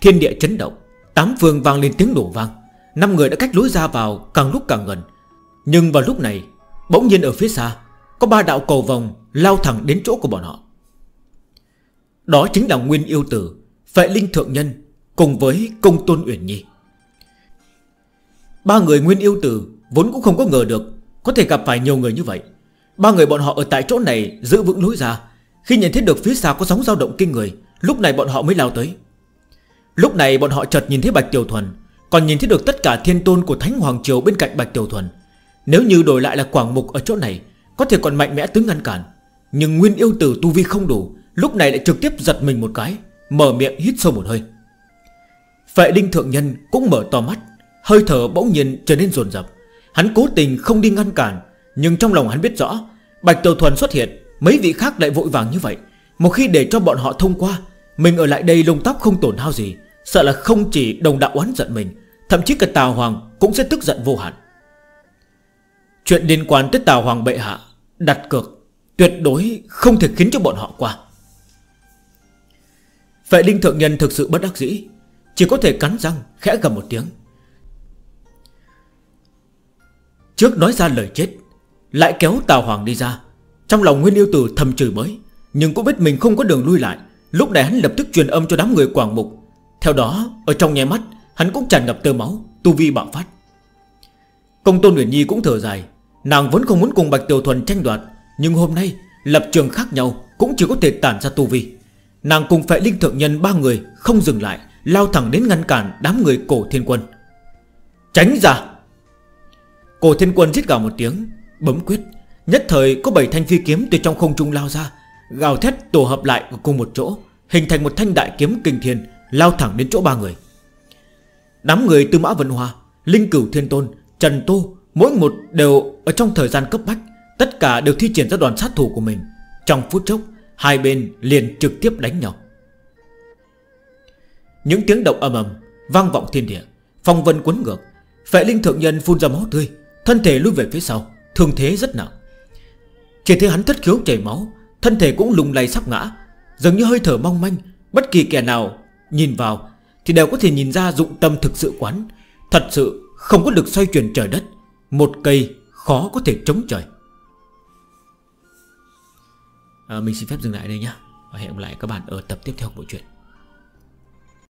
Thiên địa chấn động, Tám phương vang lên tiếng nổ vang. Năm người đã cách lối ra vào càng lúc càng gần. Nhưng vào lúc này, Bỗng nhiên ở phía xa, Có ba đạo cầu vòng lao thẳng đến chỗ của bọn họ. Đó chính là Nguyên Yêu Tử, Phệ Linh Thượng Nhân, Cùng với Công Tôn Uyển Nhi. Ba người Nguyên Yêu Tử Vốn cũng không có ngờ được Có thể gặp phải nhiều người như vậy. Ba người bọn họ ở tại chỗ này giữ vững lối ra. Khi nhận thấy được phía xa có sóng dao động kinh người, Lúc này bọn họ mới lao tới. Lúc này bọn họ chợt nhìn thấy Bạch Tiểu Thuần còn nhìn thấy được tất cả thiên tôn của Thánh Hoàng Triều bên cạnh Bạch Tiểu Thuần. Nếu như đổi lại là Quảng Mục ở chỗ này, Có thể còn mạnh mẽ tướng ngăn cản. Nhưng Nguyên Yêu Tử tu vi không đủ, Lúc này lại trực tiếp giật mình một cái, Mở miệng hít sâu một hơi. Phệ đinh Thượng Nhân cũng mở to mắt, Hơi thở bỗng nhiên trở nên dồn dập. Hắn cố tình không đi ngăn cản, Nhưng trong lòng hắn biết rõ, Bạch Tiểu Thuần xuất hiện, Mấy vị khác lại vội vàng như vậy. Một khi để cho bọn họ thông qua, Mình ở lại đây lông tóc không tổn hao gì. Sợ là không chỉ đồng đạo oán giận mình, Thậm chí cả Tào Hoàng cũng sẽ tức giận vô hạn. Chuyện liên quan tới Tào Hoàng bệ hạ Đặt cược Tuyệt đối không thể khiến cho bọn họ qua. Vệ linh thượng nhân thực sự bất đắc dĩ, Chỉ có thể cắn răng khẽ gầm một tiếng. Trước nói ra lời chết, Lại kéo Tào Hoàng đi ra. Trong lòng Nguyên Yêu Tử thầm chửi mới Nhưng cũng biết mình không có đường lui lại, Lúc này hắn lập tức truyền âm cho đám người Quảng Mục theo đó, ở trong nháy mắt, Hắn cũng tràn ngập tơ máu, Tu vi bạo phát. Công tôn Nguyễn Nhi cũng thở dài, Nàng vẫn không muốn cùng Bạch Tiểu Thuần tranh đoạt, Nhưng hôm nay, lập trường khác nhau, Cũng chỉ có thể tản ra tu vi. Nàng cùng phải linh thượng nhân ba người Không dừng lại, Lao thẳng đến ngăn cản đám người cổ thiên quân. Tránh ra! Cổ thiên quân giết gào một tiếng, Bấm quyết. Nhất thời có 7 thanh phi kiếm từ trong không trung lao ra, Gào thét tổ hợp lại cùng một chỗ, Hình thành một thanh đại kiếm kinh thiên. Lao thẳng đến chỗ ba người. Đám người từ Mã Vân Hoa Linh Cửu Thiên Tôn, Trần Tô, Mỗi một đều ở trong thời gian cấp bách, Tất cả đều thi triển ra đoàn sát thủ của mình. Trong phút chốc, Hai bên liền trực tiếp đánh nhau. Những tiếng động ầm ầm Vang vọng thiên địa, Phong vân quấn ngược, Phệ linh thượng nhân phun ra máu tươi, Thân thể lui về phía sau, Thương thế rất nặng. Chỉ thấy hắn thất khiếu chảy máu, Thân thể cũng lùng lầy sắp ngã giống như hơi thở mong manh, Bất kỳ kẻ nào Nhìn vào thì đều có thể nhìn ra dụng tâm thực sự quán Thật sự không có được xoay chuyển trời đất Một cây khó có thể chống trời. À, Mình xin phép dừng lại đây nhé Và hẹn gặp lại các bạn ở tập tiếp theo của bộ truyện.